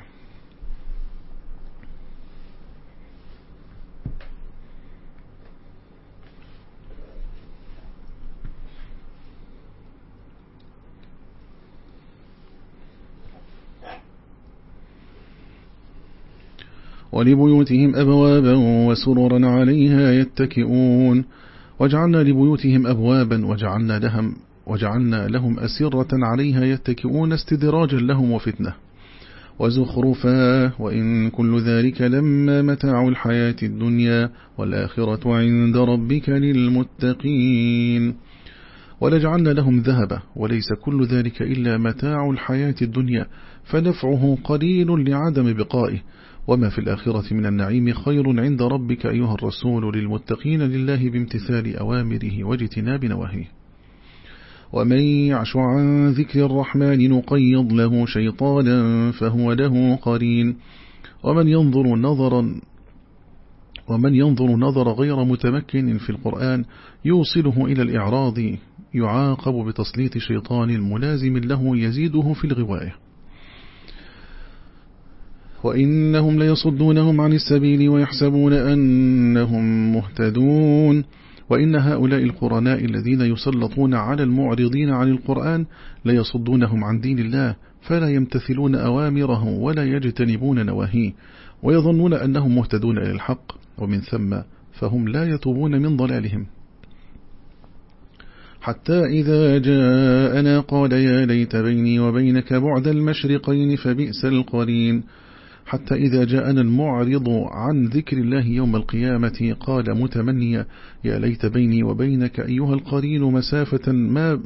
ولبيوتهم أبوابا وسررا عليها يتكئون. وجعلنا لبيوتهم أبوابا وجعلنا لهم, وجعلنا لهم أسرة عليها يتكئون استدراجا لهم وفتنة وزخرفا. وإن كل ذلك لما متاع الحياة الدنيا والآخرة عند ربك للمتقين. ولجعلنا لهم ذهبا وليس كل ذلك إلا متاع الحياة الدنيا. فنفعه قليل لعدم بقائه. وما في الآخرة من النعيم خير عند ربك أيها الرسول للمتقين لله بامتثال أوامره واجتناب نواهيه. ومن يعش عن ذكر الرحمن نقيض له شيطانا فهو له قرين. ومن ينظر نظرا ومن ينظر نظر غير متمكن في القرآن يوصله إلى الإعراض يعاقب بتسليط شيطان ملازم له يزيده في الغواية. وإنهم ليصدونهم عن السبيل ويحسبون أنهم مهتدون. وإن هؤلاء القرناء الذين يسلطون على المعرضين عن القرآن ليصدونهم عن دين الله فلا يمتثلون أوامره ولا يجتنبون نواهيه ويظنون أنهم مهتدون إلى الحق ومن ثم فهم لا يتوبون من ضلالهم. حتى إذا جاءنا قال يا ليت بيني وبينك بعد المشرقين فبئس القرين. حتى إذا جاءنا المعرض عن ذكر الله يوم القيامة قال متمنيا يا ليت بيني وبينك أيها القرين مسافة ما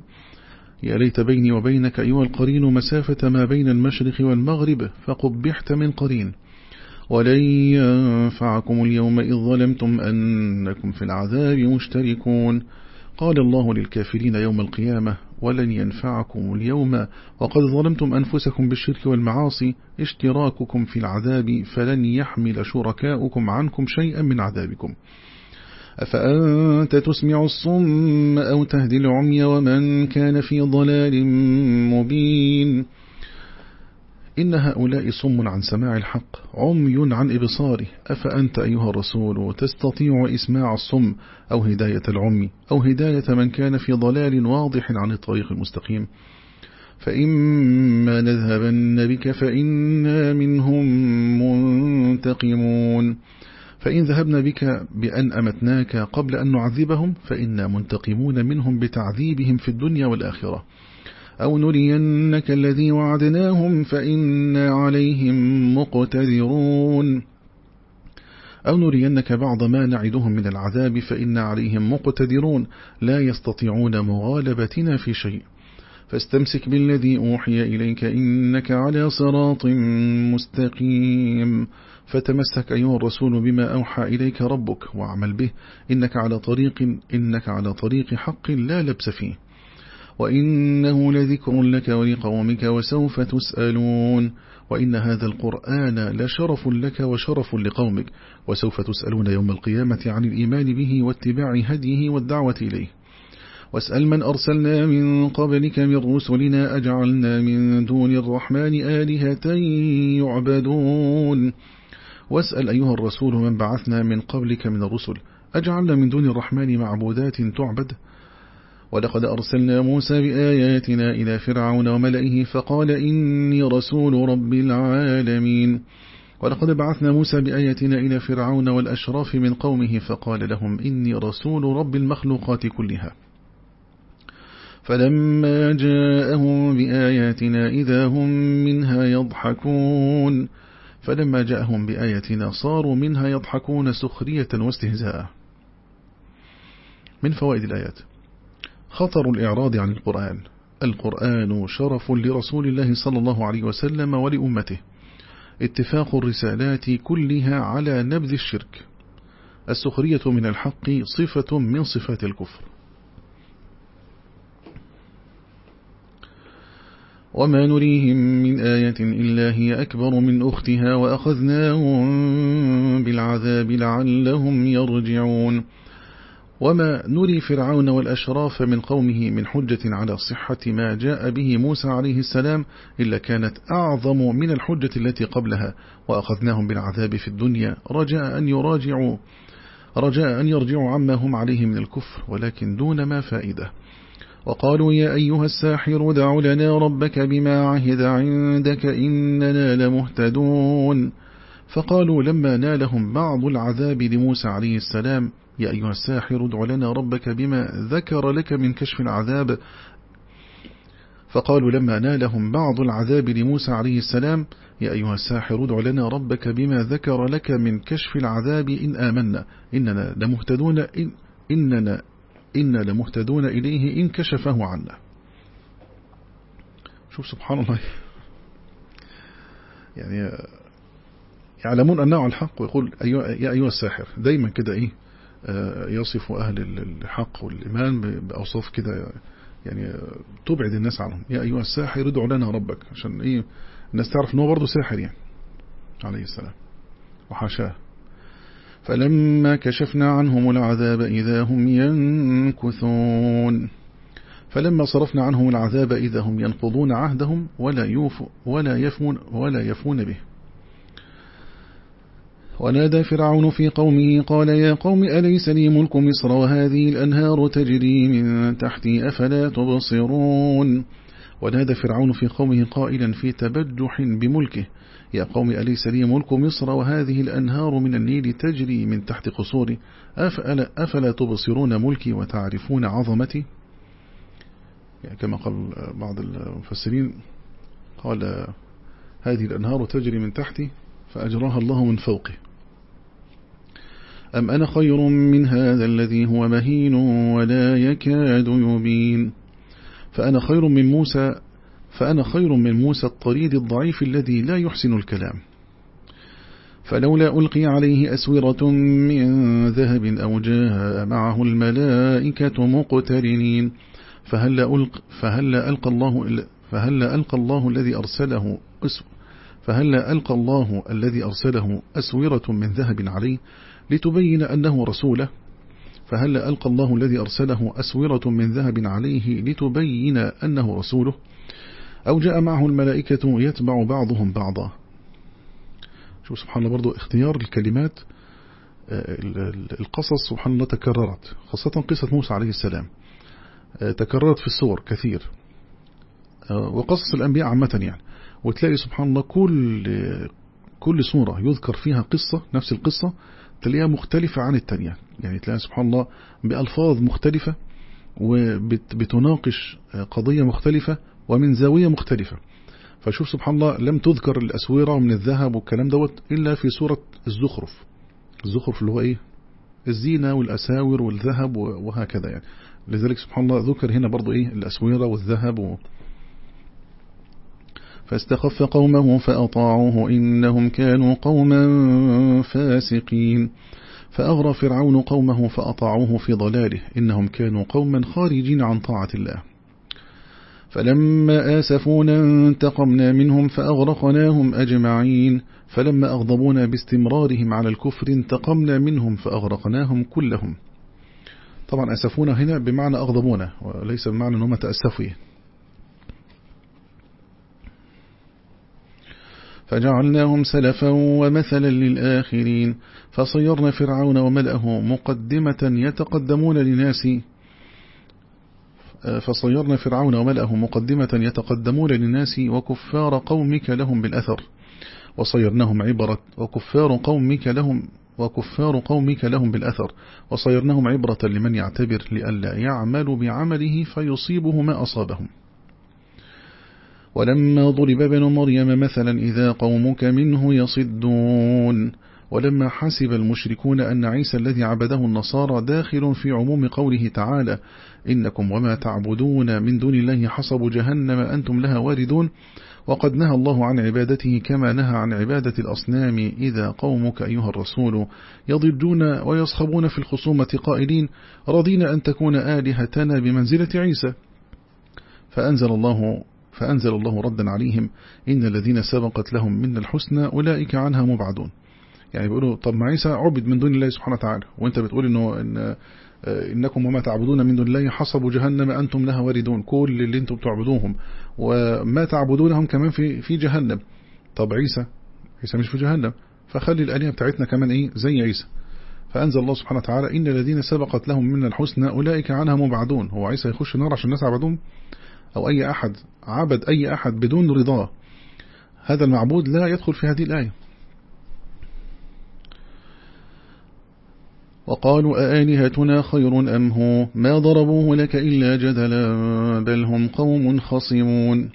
يا ليت بيني وبينك أيها القرين مسافة ما بين المشرق والمغرب فقبحت من قرين. ولن ينفعكم اليوم إذ ظلمتم أنكم في العذاب مشتركون. قال الله للكافرين يوم القيامة ولن ينفعكم اليوم. وقد ظلمتم أنفسكم بالشرك والمعاصي. اشتراككم في العذاب فلن يحمل شركاؤكم عنكم شيئا من عذابكم. أفأنت تسمع الصم أو تهدي العمي ومن كان في ضلال مبين؟ إن هؤلاء صم عن سماع الحق عمي عن إبصاره أفأنت أيها الرسول تستطيع إسماع الصم أو هداية العمي أو هداية من كان في ضلال واضح عن الطريق المستقيم. فإما نذهبن بك فإنا منهم منتقمون. فإن ذهبنا بك بأن أمتناك قبل أن نعذبهم فإنا منتقمون منهم بتعذيبهم في الدنيا والآخرة. أو نرينك الذي وعدناهم فإنا عليهم مقتدرون. أو نرينك بعض ما نعدهم من العذاب فإنا عليهم مقتدرون. لا يستطيعون مغالبتنا في شيء. فاستمسك بالذي أوحي إليك إنك على صراط مستقيم. فتمسك أيها الرسول بما أوحى إليك ربك وأعمل به. إنك على طريق إنك على طريق حق لا لبس فيه. وإنه لذكر لك ولقومك وسوف تسألون وإن هذا القرآن لشرف لك وشرف لقومك وسوف تسألون يوم القيامة عن الإيمان به واتباع هديه والدعوة إليه. واسأل من أرسلنا من قبلك من رسلنا أجعلنا من دون الرحمن آلهة يعبدون. واسأل أيها الرسول من بعثنا من قبلك من الرسل أجعلنا من دون الرحمن معبودات تعبد. ولقد أرسلنا موسى بآياتنا إلى فرعون وملئه فقال إني رسول رب العالمين. ولقد بعثنا موسى بآياتنا إلى فرعون والأشراف من قومه فقال لهم إني رسول رب المخلوقات كلها. فلما جاءهم بآياتنا إذا هم منها يضحكون. فلما جاءهم بآياتنا صاروا منها يضحكون سخرية واستهزاء. من فوائد الآيات؟ خطر الإعراض عن القرآن. القرآن شرف لرسول الله صلى الله عليه وسلم ولأمته. اتفاق الرسالات كلها على نبذ الشرك. السخرية من الحق صفة من صفات الكفر. وما نريهم من آية إلا هي أكبر من أختها وأخذناهم بالعذاب لعلهم يرجعون. وما نري فرعون والأشراف من قومه من حجة على صحة ما جاء به موسى عليه السلام إلا كانت أعظم من الحجة التي قبلها وأخذناهم بالعذاب في الدنيا. رجاء أن يراجعوا رجاء أن يرجعوا عما هم عليه من الكفر ولكن دون ما فائدة. وقالوا يا أيها الساحر دع لنا ربك بما عهد عندك إننا لمهتدون. فقالوا لما نالهم بعض العذاب لموسى عليه السلام يا أيها الساحر ادع لنا ربك بما ذكر لك من كشف العذاب. فقالوا لما نالهم بعض العذاب لموسى عليه السلام يا أيها الساحر ادع لنا ربك بما ذكر لك من كشف العذاب إن آمنا. إننا لمهتدون إن إننا إنا لمهتدون إليه إن كشفه عنا. شوف سبحان الله. يعني يعلمون أنه الحق. ويقول يا أيها الساحر دايما كده إيه؟ يصف أهل الحق والإيمان بأوصاف كده يعني تبعد الناس عنهم. يا أيها الساحر ادعو لنا ربك. عشان إيه؟ الناس تعرف أنه برضه ساحر يعني. عليه السلام. وحاشاه. فلما كشفنا عنهم العذاب إذا هم ينكثون. فلما صرفنا عنهم العذاب إذا هم ينقضون عهدهم ولا يوف ولا يفون ولا يفون به. ونادى فرعون في قومه قال يا قوم أليس لي ملك مصر وهذه الأنهار تجري من تحتي أفلا تبصرون ونادى فرعون في قومه قائلا في تبجح بملكه يا قوم أليس لي ملك مصر وهذه الأنهار من النيل تجري من تحت قصوري أفلا, أفلا تبصرون ملكي وتعرفون عظمتي يعني كما قال بعض المفسرين قال هذه الأنهار تجري من تحتي فأجراها الله من فوقه أم أنا خير من هذا الذي هو مهين ولا يكاد يبين؟ فأنا خير من موسى فأنا خير من موسى الطريد الضعيف الذي لا يحسن الكلام. فلولا ألقي عليه أسورة من ذهب أو جاء معه الملائكة مقترنين فهل ألق فهل ألقى الله فهل ألقى الله الذي أرسله فهل ألقى الله الذي أرسله أسورة من ذهب عليه؟ لتبين أنه رسوله. فهل ألقى الله الذي أرسله أسورة من ذهب عليه لتبين أنه رسوله؟ أو جاء معه الملائكة يتبع بعضهم بعضا؟ شوف سبحان الله برضو اختيار الكلمات آه، القصص سبحان الله تكررت خاصة قصة موسى عليه السلام آه، تكررت في السور كثير آه، وقصص الأنبياء عامة يعني. وتلاقي سبحان الله كل كل سورة يذكر فيها قصة نفس القصة تلاقيها مختلفة عن التانية. يعني تلاقي سبحان الله بألفاظ مختلفة وبتناقش قضية مختلفة ومن زاوية مختلفة. فشوف سبحان الله لم تذكر الأسويرة من الذهب والكلام دوت إلا في سورة الزخرف. الزخرف اللي هو إيه؟ الزينة والأساور والذهب وهكذا يعني. لذلك سبحان الله ذكر هنا برضو إيه؟ الأسويرة والذهب. فاستخف قومه فأطاعوه إنهم كانوا قوما فاسقين. فأغرى فرعون قومه فأطاعوه في ضلاله إنهم كانوا قوما خارجين عن طاعة الله. فلما آسفونا انتقمنا منهم فأغرقناهم أجمعين. فلما أغضبونا باستمرارهم على الكفر انتقمنا منهم فأغرقناهم كلهم. طبعا أسفونا هنا بمعنى أغضبونا وليس بمعنى أنهم تأسفوا. فجعلناهم سلفا ومثلا للآخرين فصيرنا فرعون وملأه مقدمة يتقدمون لناس فصيرنا فرعون وملأه مقدمة يتقدمون للناس وكفار قومك لهم بالأثر وصيرناهم عبرة وكفار قومك لهم وكفار قومك لهم بالأثر وصيرناهم عبرة لمن يعتبر لئلا يعمل بعمله فيصيبه ما أصابهم. ولما ضرب ابن مريم مثلا إذا قومك منه يصدون. ولما حسب المشركون أن عيسى الذي عبده النصارى داخل في عموم قوله تعالى إنكم وما تعبدون من دون الله حصب جهنم أنتم لها واردون. وقد نهى الله عن عبادته كما نهى عن عبادة الأصنام إذا قومك أيها الرسول يضجون ويصخبون في الخصومة قائلين رضينا أن تكون آلهتنا بمنزلة عيسى. فأنزل الله فأنزل الله ردا عليهم إن الذين سبقت لهم من الحسنى أولئك عنها مبعدون. يعني بيقولوا طب ما عيسى عبد من دون الله سبحانه وتعالى وأنت بتقول إنه إن إنكم وما تعبدون من دون الله حصبوا جهنم أنتم لها واردون كل اللي أنتم بتعبدوهم وما تعبدونهم كمان في في جهنم. طب عيسى عيسى مش في جهنم فخلي الآلهة بتاعتنا كمان إيه؟ زي عيسى. فأنزل الله سبحانه وتعالى إن الذين سبقت لهم من الحسنى أولئك عنها مبعدون. هو عيسى يخش النار عشان الناس عبدون أو أي أحد عبد أي أحد بدون رضاه هذا المعبود لا يدخل في هذه الآية. وقالوا أآلهتنا خير أم هو؟ ما ضربوه لك إلا جدلا بل هم قوم خصمون.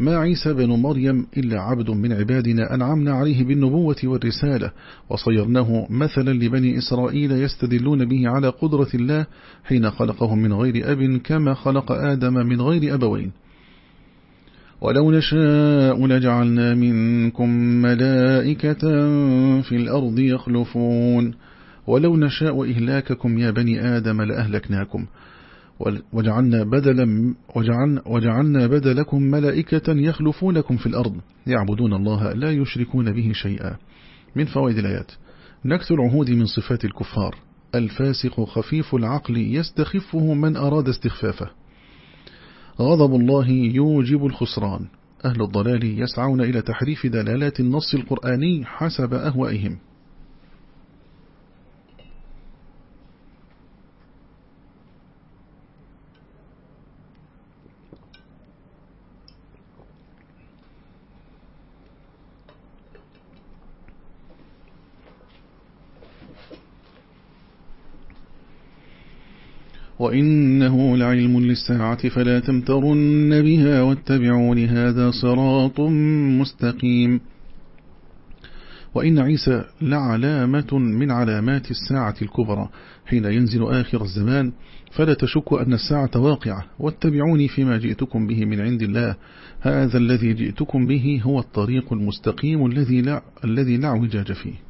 ما عيسى بن مريم إلا عبد من عبادنا أنعمنا عليه بالنبوة والرسالة وصيرناه مثلا لبني إسرائيل يستدلون به على قدرة الله حين خلقهم من غير أب كما خلق آدم من غير أبوين. ولو نشاء لجعلنا منكم ملائكة في الأرض يخلفون. ولو نشاء إهلاككم يا بني آدم لأهلكناكم. وجعلنا, بدلا وجعلنا, وجعلنا بدلكم ملائكة يخلفونكم في الأرض. يعبدون الله لا يشركون به شيئا. من فوائد الآيات. نكث العهود من صفات الكفار. الفاسق خفيف العقل يستخفه من أراد استخفافه. غضب الله يوجب الخسران. أهل الضلال يسعون إلى تحريف دلالات النص القرآني حسب أهوائهم. وإنه لعلم للساعة فلا تمترن بها واتبعون هذا صراط مستقيم. وإن عيسى لعلامة من علامات الساعة الكبرى. حين ينزل آخر الزمان فلا تشك أن الساعة واقعة واتبعوني فيما جئتكم به من عند الله. هذا الذي جئتكم به هو الطريق المستقيم الذي لا, الذي لا عوجاج فيه.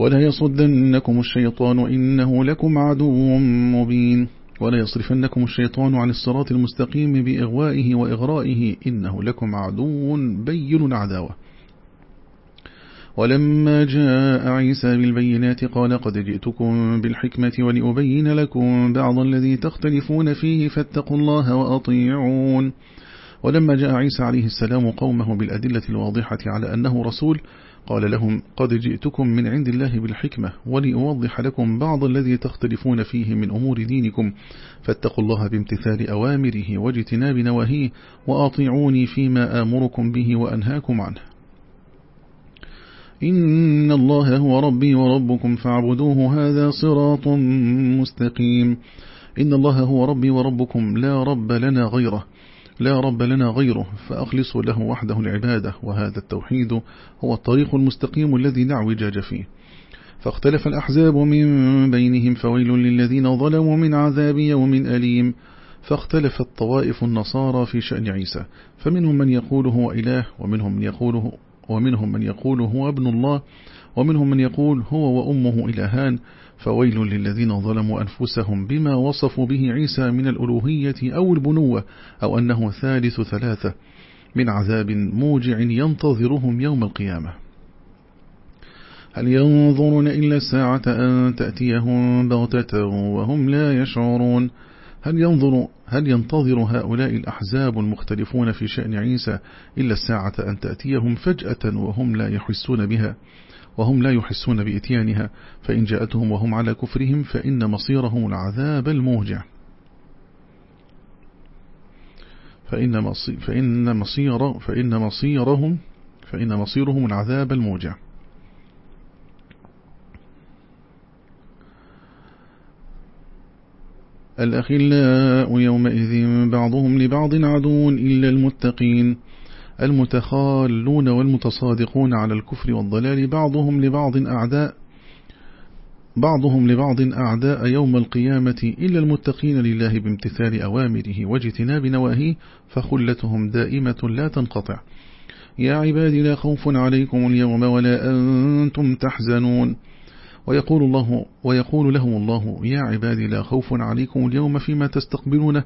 ولا يصدنكم الشيطان إنه لكم عدو مبين ولا يصرفنكم الشيطان عن الصراط المستقيم بإغوائه وإغرائه إنه لكم عدو بين عداوة ولما جاء عيسى بالبينات قال قد جئتكم بالحكمة ولأبين لكم بعض الذي تختلفون فيه فاتقوا الله وأطيعون. ولما جاء عيسى عليه السلام قومه بالأدلة الواضحة على أنه رسول قال لهم قد جئتكم من عند الله بالحكمة ولأوضح لكم بعض الذي تختلفون فيه من أمور دينكم. فاتقوا الله بامتثال أوامره واجتناب نواهيه وأطيعوني فيما آمركم به وأنهاكم عنه. إن الله هو ربي وربكم فاعبدوه هذا صراط مستقيم. إن الله هو ربي وربكم لا رب لنا غيره. لا رب لنا غيره فأخلصوا له وحده العبادة وهذا التوحيد هو الطريق المستقيم الذي لا فيه. فاختلف الأحزاب من بينهم فويل للذين ظلموا من عذاب يوم أليم. فاختلفت طوائف النصارى في شأن عيسى فمنهم من يقول هو إله ومنهم من يقول ومنهم من يقول هو ابن الله ومنهم من يقول هو وأمه إلهان. فويل للذين ظلموا أنفسهم بما وصفوا به عيسى من الألوهية أو البنوة أو أنه ثالث ثلاثة من عذاب موجع ينتظرهم يوم القيامة. هل ينظرون إلا الساعة أن تأتيهم بغتة وهم لا يشعرون؟ هل ينظر هل ينتظر هؤلاء الأحزاب المختلفون في شأن عيسى إلا الساعة أن تأتيهم فجأة وهم لا يحسون بها؟ وهم لا يحسون بإتيانها فإن جاءتهم وهم على كفرهم فإن مصيرهم العذاب الموجع. فإن, مصير فإن, مصير فإن مصيرهم فإن مصيرهم العذاب الموجع. الأخلاء يومئذ بعضهم لبعض عدو إلا المتقين. المتخالون والمتصادقون على الكفر والضلال بعضهم لبعض أعداء بعضهم لبعض أعداء يوم القيامة إلا المتقين لله بامتثال أوامره واجتناب نواهيه فخلتهم دائمة لا تنقطع. يا عبادي لا خوف عليكم اليوم ولا أنتم تحزنون. ويقول الله ويقول لهم الله يا عبادي لا خوف عليكم اليوم فيما تستقبلونه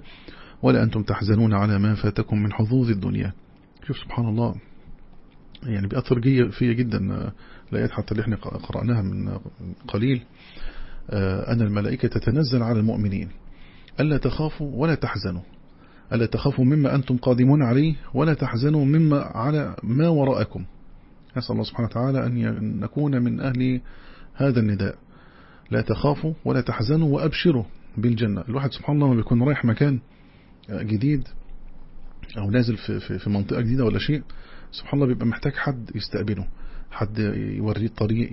ولا أنتم تحزنون على ما فاتكم من حظوظ الدنيا. شوف سبحان الله. يعني بأثر فيا جدا الآيات حتى اللي إحنا قرأناها من قليل. آه، أن الملائكة تتنزل على المؤمنين. ألا تخافوا ولا تحزنوا. ألا تخافوا مما أنتم قادمون عليه ولا تحزنوا مما على ما وراءكم. نسأل الله سبحانه وتعالى أن نكون من أهل هذا النداء. لا تخافوا ولا تحزنوا وأبشروا بالجنة. الواحد سبحان الله ما بيكون رايح مكان جديد. أو نازل في, في, في منطقة جديدة ولا شيء سبحان الله بيبقى محتاج حد يستقبله حد يوريه الطريق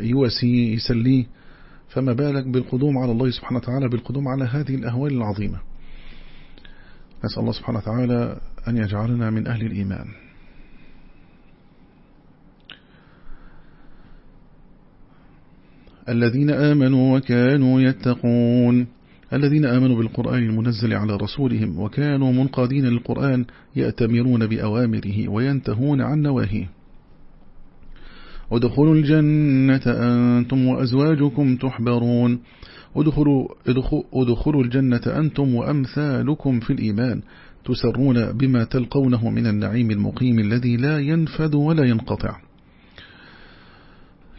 يواسيه يسليه. فما بالك بالقدوم على الله سبحانه وتعالى بالقدوم على هذه الأهوال العظيمة. نسأل الله سبحانه وتعالى أن يجعلنا من أهل الإيمان. الذين آمنوا وكانوا يتقون. الذين آمنوا بالقرآن المنزل على رسولهم وكانوا منقادين للقرآن يأتمرون بأوامره وينتهون عن نواهيه. ودخلوا الجنة أنتم وأزواجكم تحبرون. ودخلوا, ادخلوا الجنة أنتم وأمثالكم في الإيمان تسرون بما تلقونه من النعيم المقيم الذي لا ينفد ولا ينقطع.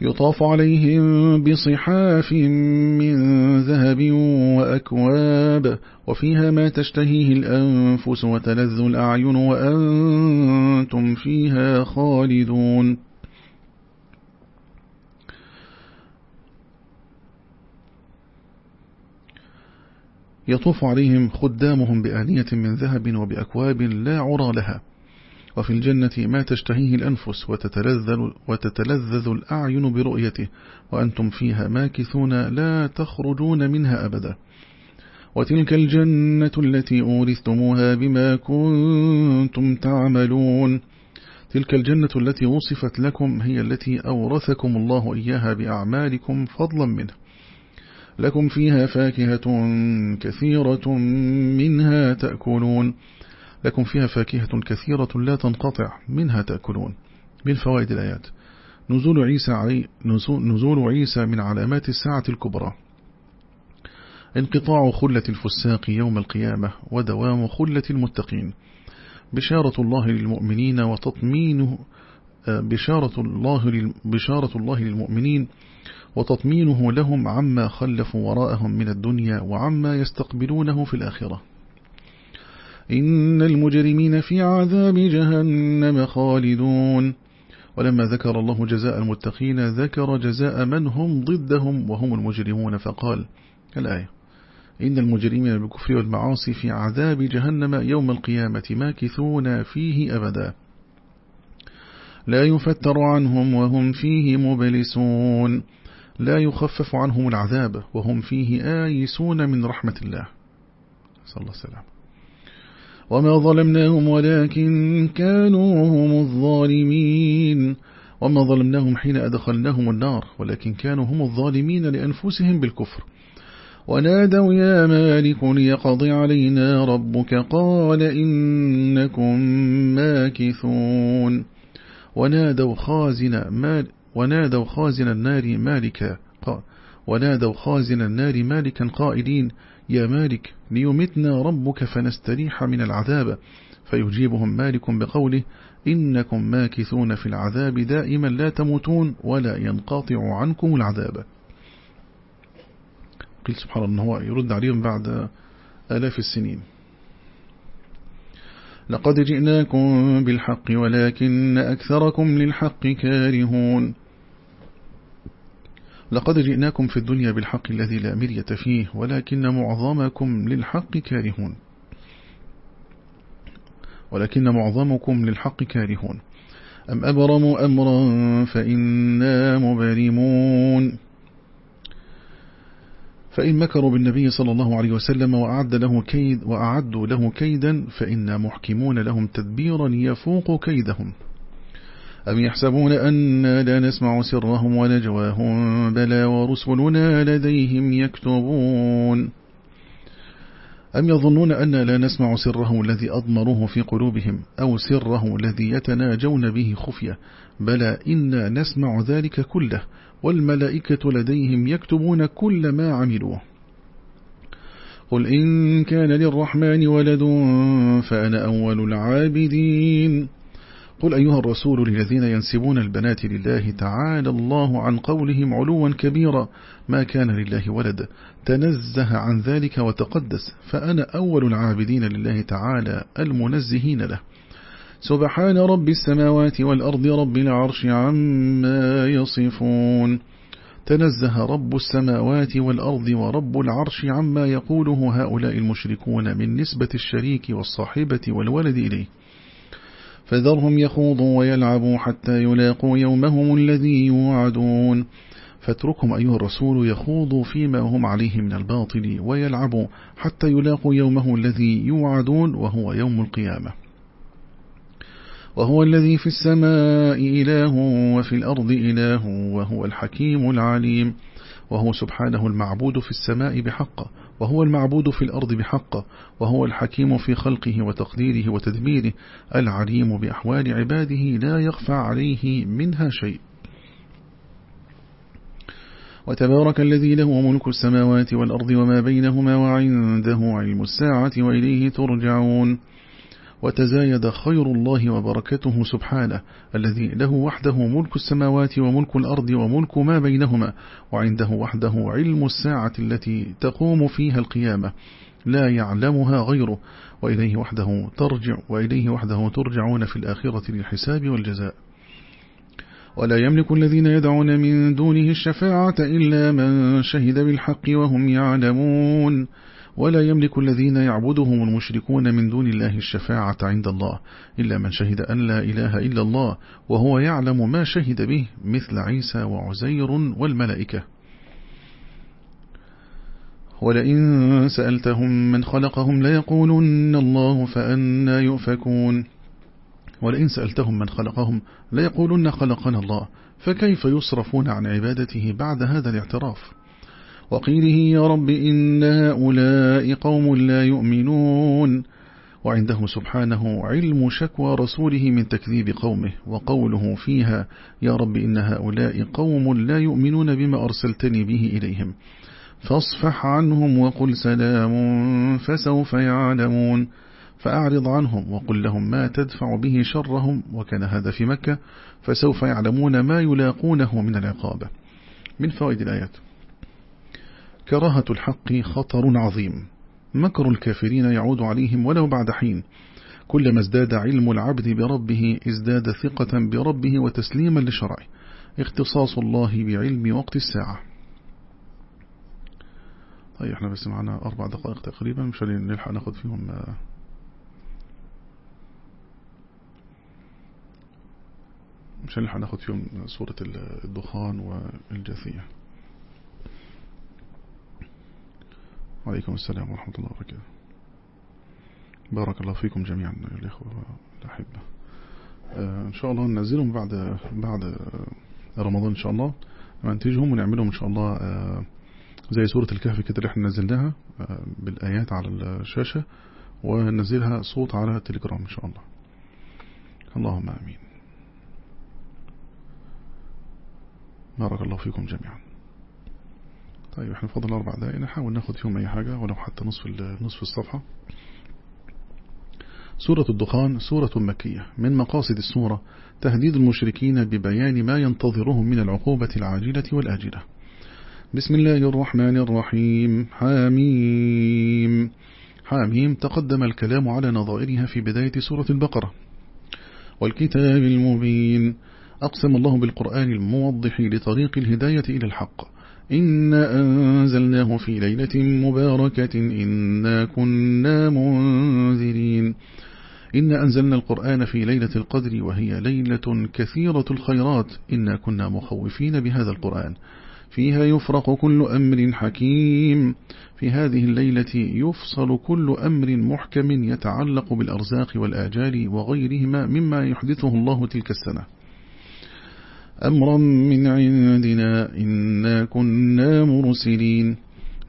يطاف عليهم بصحاف من ذهب وأكواب وفيها ما تشتهيه الأنفس وتلذ الأعين وأنتم فيها خالدون. يطوف عليهم خدامهم بآنية من ذهب وبأكواب لا عرى لها. وفي الجنة ما تشتهيه الأنفس وتتلذذ, الأعين برؤيته وأنتم فيها ماكثون لا تخرجون منها أبدا. وتلك الجنة التي أورثتموها بما كنتم تعملون. تلك الجنة التي وصفت لكم هي التي أورثكم الله إياها بأعمالكم فضلا منه. لكم فيها فاكهة كثيرة منها تأكلون. لكم فيها فاكهة كثيرة لا تنقطع منها تأكلون. من فوائد الآيات. نزول عيسى, علي نزول عيسى من علامات الساعة الكبرى. انقطاع خلة الفساق يوم القيامة ودوام خلة المتقين. بشارة الله للمؤمنين وتطمينه بشارة الله, بشارة الله للمؤمنين وتطمينه لهم عما خلفوا وراءهم من الدنيا وعما يستقبلونه في الآخرة. إن المجرمين في عذاب جهنم خالدون. ولما ذكر الله جزاء المتقين ذكر جزاء من هم ضدهم وهم المجرمون فقال الآية إن المجرمين بالكفر والمعاصي في عذاب جهنم يوم القيامة ماكثون فيه أبدا. لا يفتر عنهم وهم فيه مبلسون. لا يخفف عنهم العذاب وهم فيه آيسون من رحمة الله. صلى الله عليه وسلم. وما ظلمناهم ولكن كانوا هم الظالمين. وما ظلمناهم حين أدخلناهم النار ولكن كانوا هم الظالمين لأنفسهم بالكفر. ونادوا يا مالك ليقضي علينا ربك قال إنكم ماكثون. ونادوا خازن مال ونادوا خازن النار مالكا ونادوا خازن النار مالكا قائلين يا مالك ليمتنا ربك فنستريح من العذاب. فيجيبهم مالك بقوله إنكم ماكثون في العذاب دائما لا تموتون ولا ينقطع عنكم العذاب. قيل سبحان الله هو يرد عليهم بعد آلاف السنين. لقد جئناكم بالحق ولكن أكثركم للحق كارهون. لقد جئناكم في الدنيا بالحق الذي لا مرية فيه ولكن معظمكم للحق كارهون. ولكن معظمكم للحق كارهون. أم أبرموا أمرا فإنا مبرمون. فإن مكروا بالنبي صلى الله عليه وسلم وأعد له كيد وأعدوا له كيدا فإنا محكمون لهم تدبيرا يفوق كيدهم. أم يحسبون أنا لا نسمع سرهم ونجواهم بلى ورسلنا لديهم يكتبون. أم يظنون أن لا نسمع سرهم الذي أضمروه في قلوبهم أو سره الذي يتناجون به خفية بلى إنا نسمع ذلك كله والملائكة لديهم يكتبون كل ما عملوه. قل إن كان للرحمن ولد فأنا أول العابدين. قل أيها الرسول للذين ينسبون البنات لله تعالى الله عن قولهم علوا كبيرا ما كان لله ولد. تنزه عن ذلك وتقدس. فأنا أول العابدين لله تعالى المنزهين له. سبحان رب السماوات والأرض رب العرش عما يصفون. تنزه رب السماوات والأرض ورب العرش عما يقوله هؤلاء المشركون من نسبة الشريك والصاحبة والولد إليه. فذرهم يخوضوا ويلعبوا حتى يلاقوا يومهم الذي يوعدون. فاتركهم أيها الرسول يخوضوا فيما هم عليه من الباطل ويلعبوا حتى يلاقوا يومه الذي يوعدون وهو يوم القيامة. وهو الذي في السماء إله وفي الأرض إله وهو الحكيم العليم. وهو سبحانه المعبود في السماء بحق. وهو المعبود في الأرض بحق وهو الحكيم في خلقه وتقديره وتدبيره العليم بأحوال عباده لا يخفى عليه منها شيء. وتبارك الذي له ملك السماوات والأرض وما بينهما وعنده علم الساعة وإليه ترجعون. وتزايد خير الله وبركته سبحانه الذي له وحده ملك السماوات وملك الأرض وملك ما بينهما وعنده وحده علم الساعة التي تقوم فيها القيامة لا يعلمها غيره وإليه وحده ترجع وإليه وحده ترجعون في الآخرة للحساب والجزاء. ولا يملك الذين يدعون من دونه الشفاعة إلا من شهد بالحق وهم يعلمون. ولا يملك الذين يعبدهم المشركون من دون الله الشفاعة عند الله إلا من شهد أن لا إله إلا الله وهو يعلم ما شهد به مثل عيسى وعزير والملائكة. ولئن سألتهم من خلقهم ليقولن الله فأنا يؤفكون. ولئن سألتهم من خلقهم ليقولن خلقنا الله فكيف يصرفون عن عبادته بعد هذا الاعتراف؟ وقيله يا رب إن هؤلاء قوم لا يؤمنون. وعنده سبحانه علم شكوى رسوله من تكذيب قومه وقوله فيها يا رب إن هؤلاء قوم لا يؤمنون بما أرسلتني به إليهم. فاصفح عنهم وقل سلام فسوف يعلمون. فأعرض عنهم وقل لهم ما تدفع به شرهم وكان هذا في مكة فسوف يعلمون ما يلاقونه من العقابة من فوائد الآيات. كراهة الحق خطر عظيم. مكر الكافرين يعود عليهم ولو بعد حين. كلما ازداد علم العبد بربه ازداد ثقة بربه وتسليما لشرعه. اختصاص الله بعلم وقت الساعة. طيب إحنا بس معنا أربع دقائق تقريبا مش نلحق ناخد فيهم مش هنلحق ناخد فيهم سورة الدخان والجاثية وعليكم السلام ورحمة الله وبركاته. بارك الله فيكم جميعا الإخوة والأحبة. آه، إن شاء الله ننزلهم بعد بعد رمضان إن شاء الله. ننتجهم ونعملهم إن شاء الله آه، زي سورة الكهف كده اللي إحنا نزلناها آه، بالآيات على الشاشة وننزلها صوت على التليجرام إن شاء الله. اللهم آمين. بارك الله فيكم جميعا. طيب إحنا فضل أربع دقائق نحاول ناخد فيهم أي حاجة ولو حتى نصف نصف الصفحة. سورة الدخان سورة مكية. من مقاصد السورة تهديد المشركين ببيان ما ينتظرهم من العقوبة العاجلة والآجلة. بسم الله الرحمن الرحيم. حاميم. حاميم تقدم الكلام على نظائرها في بداية سورة البقرة. والكتاب المبين. أقسم الله بالقرآن الموضح لطريق الهداية إلى الحق. إنا أنزلناه في ليلة مباركة إنا كنا منذرين. إنا أنزلنا القرآن في ليلة القدر وهي ليلة كثيرة الخيرات. إنا كنا مخوفين بهذا القرآن. فيها يفرق كل أمر حكيم. في هذه الليلة يفصل كل أمر محكم يتعلق بالأرزاق والآجال وغيرهما مما يحدثه الله تلك السنة. أمرا من عندنا إنا كنا مرسلين.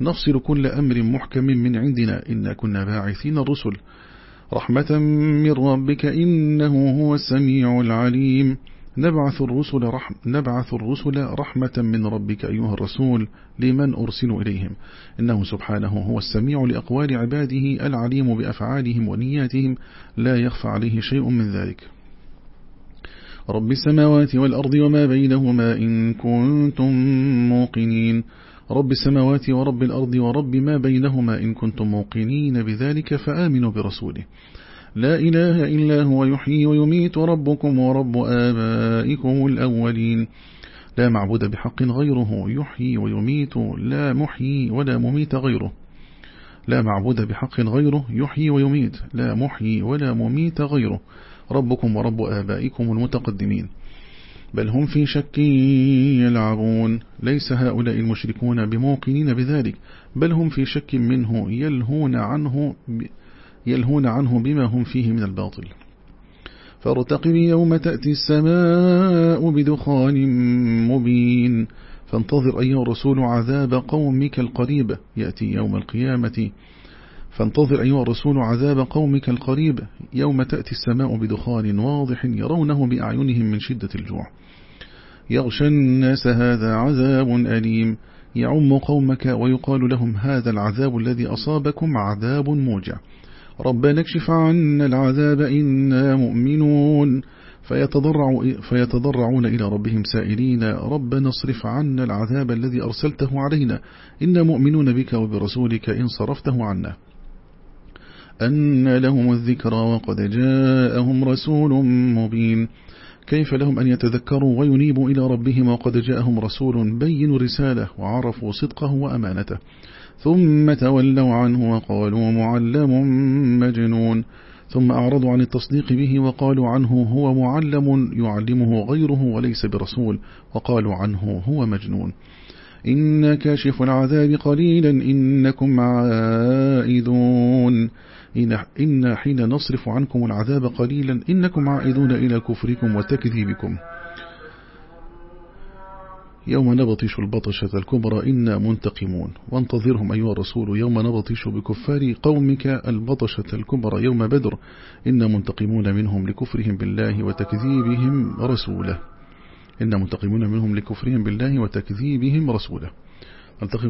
نفصل كل أمر محكم من عندنا. إنا كنا باعثين الرسل. رحمة من ربك إنه هو السميع العليم. نبعث الرسل, رحم نبعث الرسل رحمة من ربك أيها الرسول لمن أرسل إليهم. إنه سبحانه هو السميع لأقوال عباده العليم بأفعالهم ونياتهم. لا يخفى عليه شيء من ذلك. رب السماوات والأرض وما بينهما إن كنتم موقنين. رب السماوات ورب الأرض ورب ما بينهما إن كنتم موقنين. بذلك فآمنوا برسوله. لا إله إلا هو يحيي ويميت ربكم ورب آبائكم الأولين. لا معبود بحق غيره يحيي ويميت لا محيي ولا مميت غيره. لا معبود بحق غيره يحيي ويميت لا محيي ولا مميت غيره. ربكم ورب آبائكم المتقدمين. بل هم في شك يلعبون. ليس هؤلاء المشركون بموقنين بذلك. بل هم في شك منه يلهون عنه يلهون عنه بما هم فيه من الباطل. فارتقب يوم تأتي السماء بدخان مبين. فانتظر أيها الرسول عذاب قومك القريب. يأتي يوم القيامة فانتظر أيها الرسول عذاب قومك القريب يوم تأتي السماء بدخان واضح يرونه بأعينهم من شدة الجوع. يغشى الناس هذا عذاب أليم. يعم قومك ويقال لهم هذا العذاب الذي أصابكم عذاب موجع. ربنا اكشف عنا العذاب إنا مؤمنون. فيتضرع فيتضرعون إلى ربهم سائلين. ربنا اصرف عنا العذاب الذي أرسلته علينا. إنا مؤمنون بك وبرسولك إن صرفته عنا. أن لهم الذكرى وقد جاءهم رسول مبين. كيف لهم أن يتذكروا وينيبوا إلى ربهم وقد جاءهم رسول بين رسالة وعرفوا صدقه وأمانته. ثم تولوا عنه وقالوا معلم مجنون. ثم أعرضوا عن التصديق به وقالوا عنه هو معلم يعلمه غيره وليس برسول وقالوا عنه هو مجنون. إن كاشف العذاب قليلا إنكم عائدون. إن حين نصرف عنكم العذاب قليلا إنكم عائدون إلى كفركم وتكذيبكم. يوم نبطش البطشة الكبرى إنا منتقمون. وانتظرهم أيها الرسول يوم نبطش بكفار قومك البطشة الكبرى يوم بدر. إنا منتقمون منهم لكفرهم بالله وتكذيبهم رسوله. إنا منتقمون منهم لكفرهم بالله وتكذيبهم رسوله.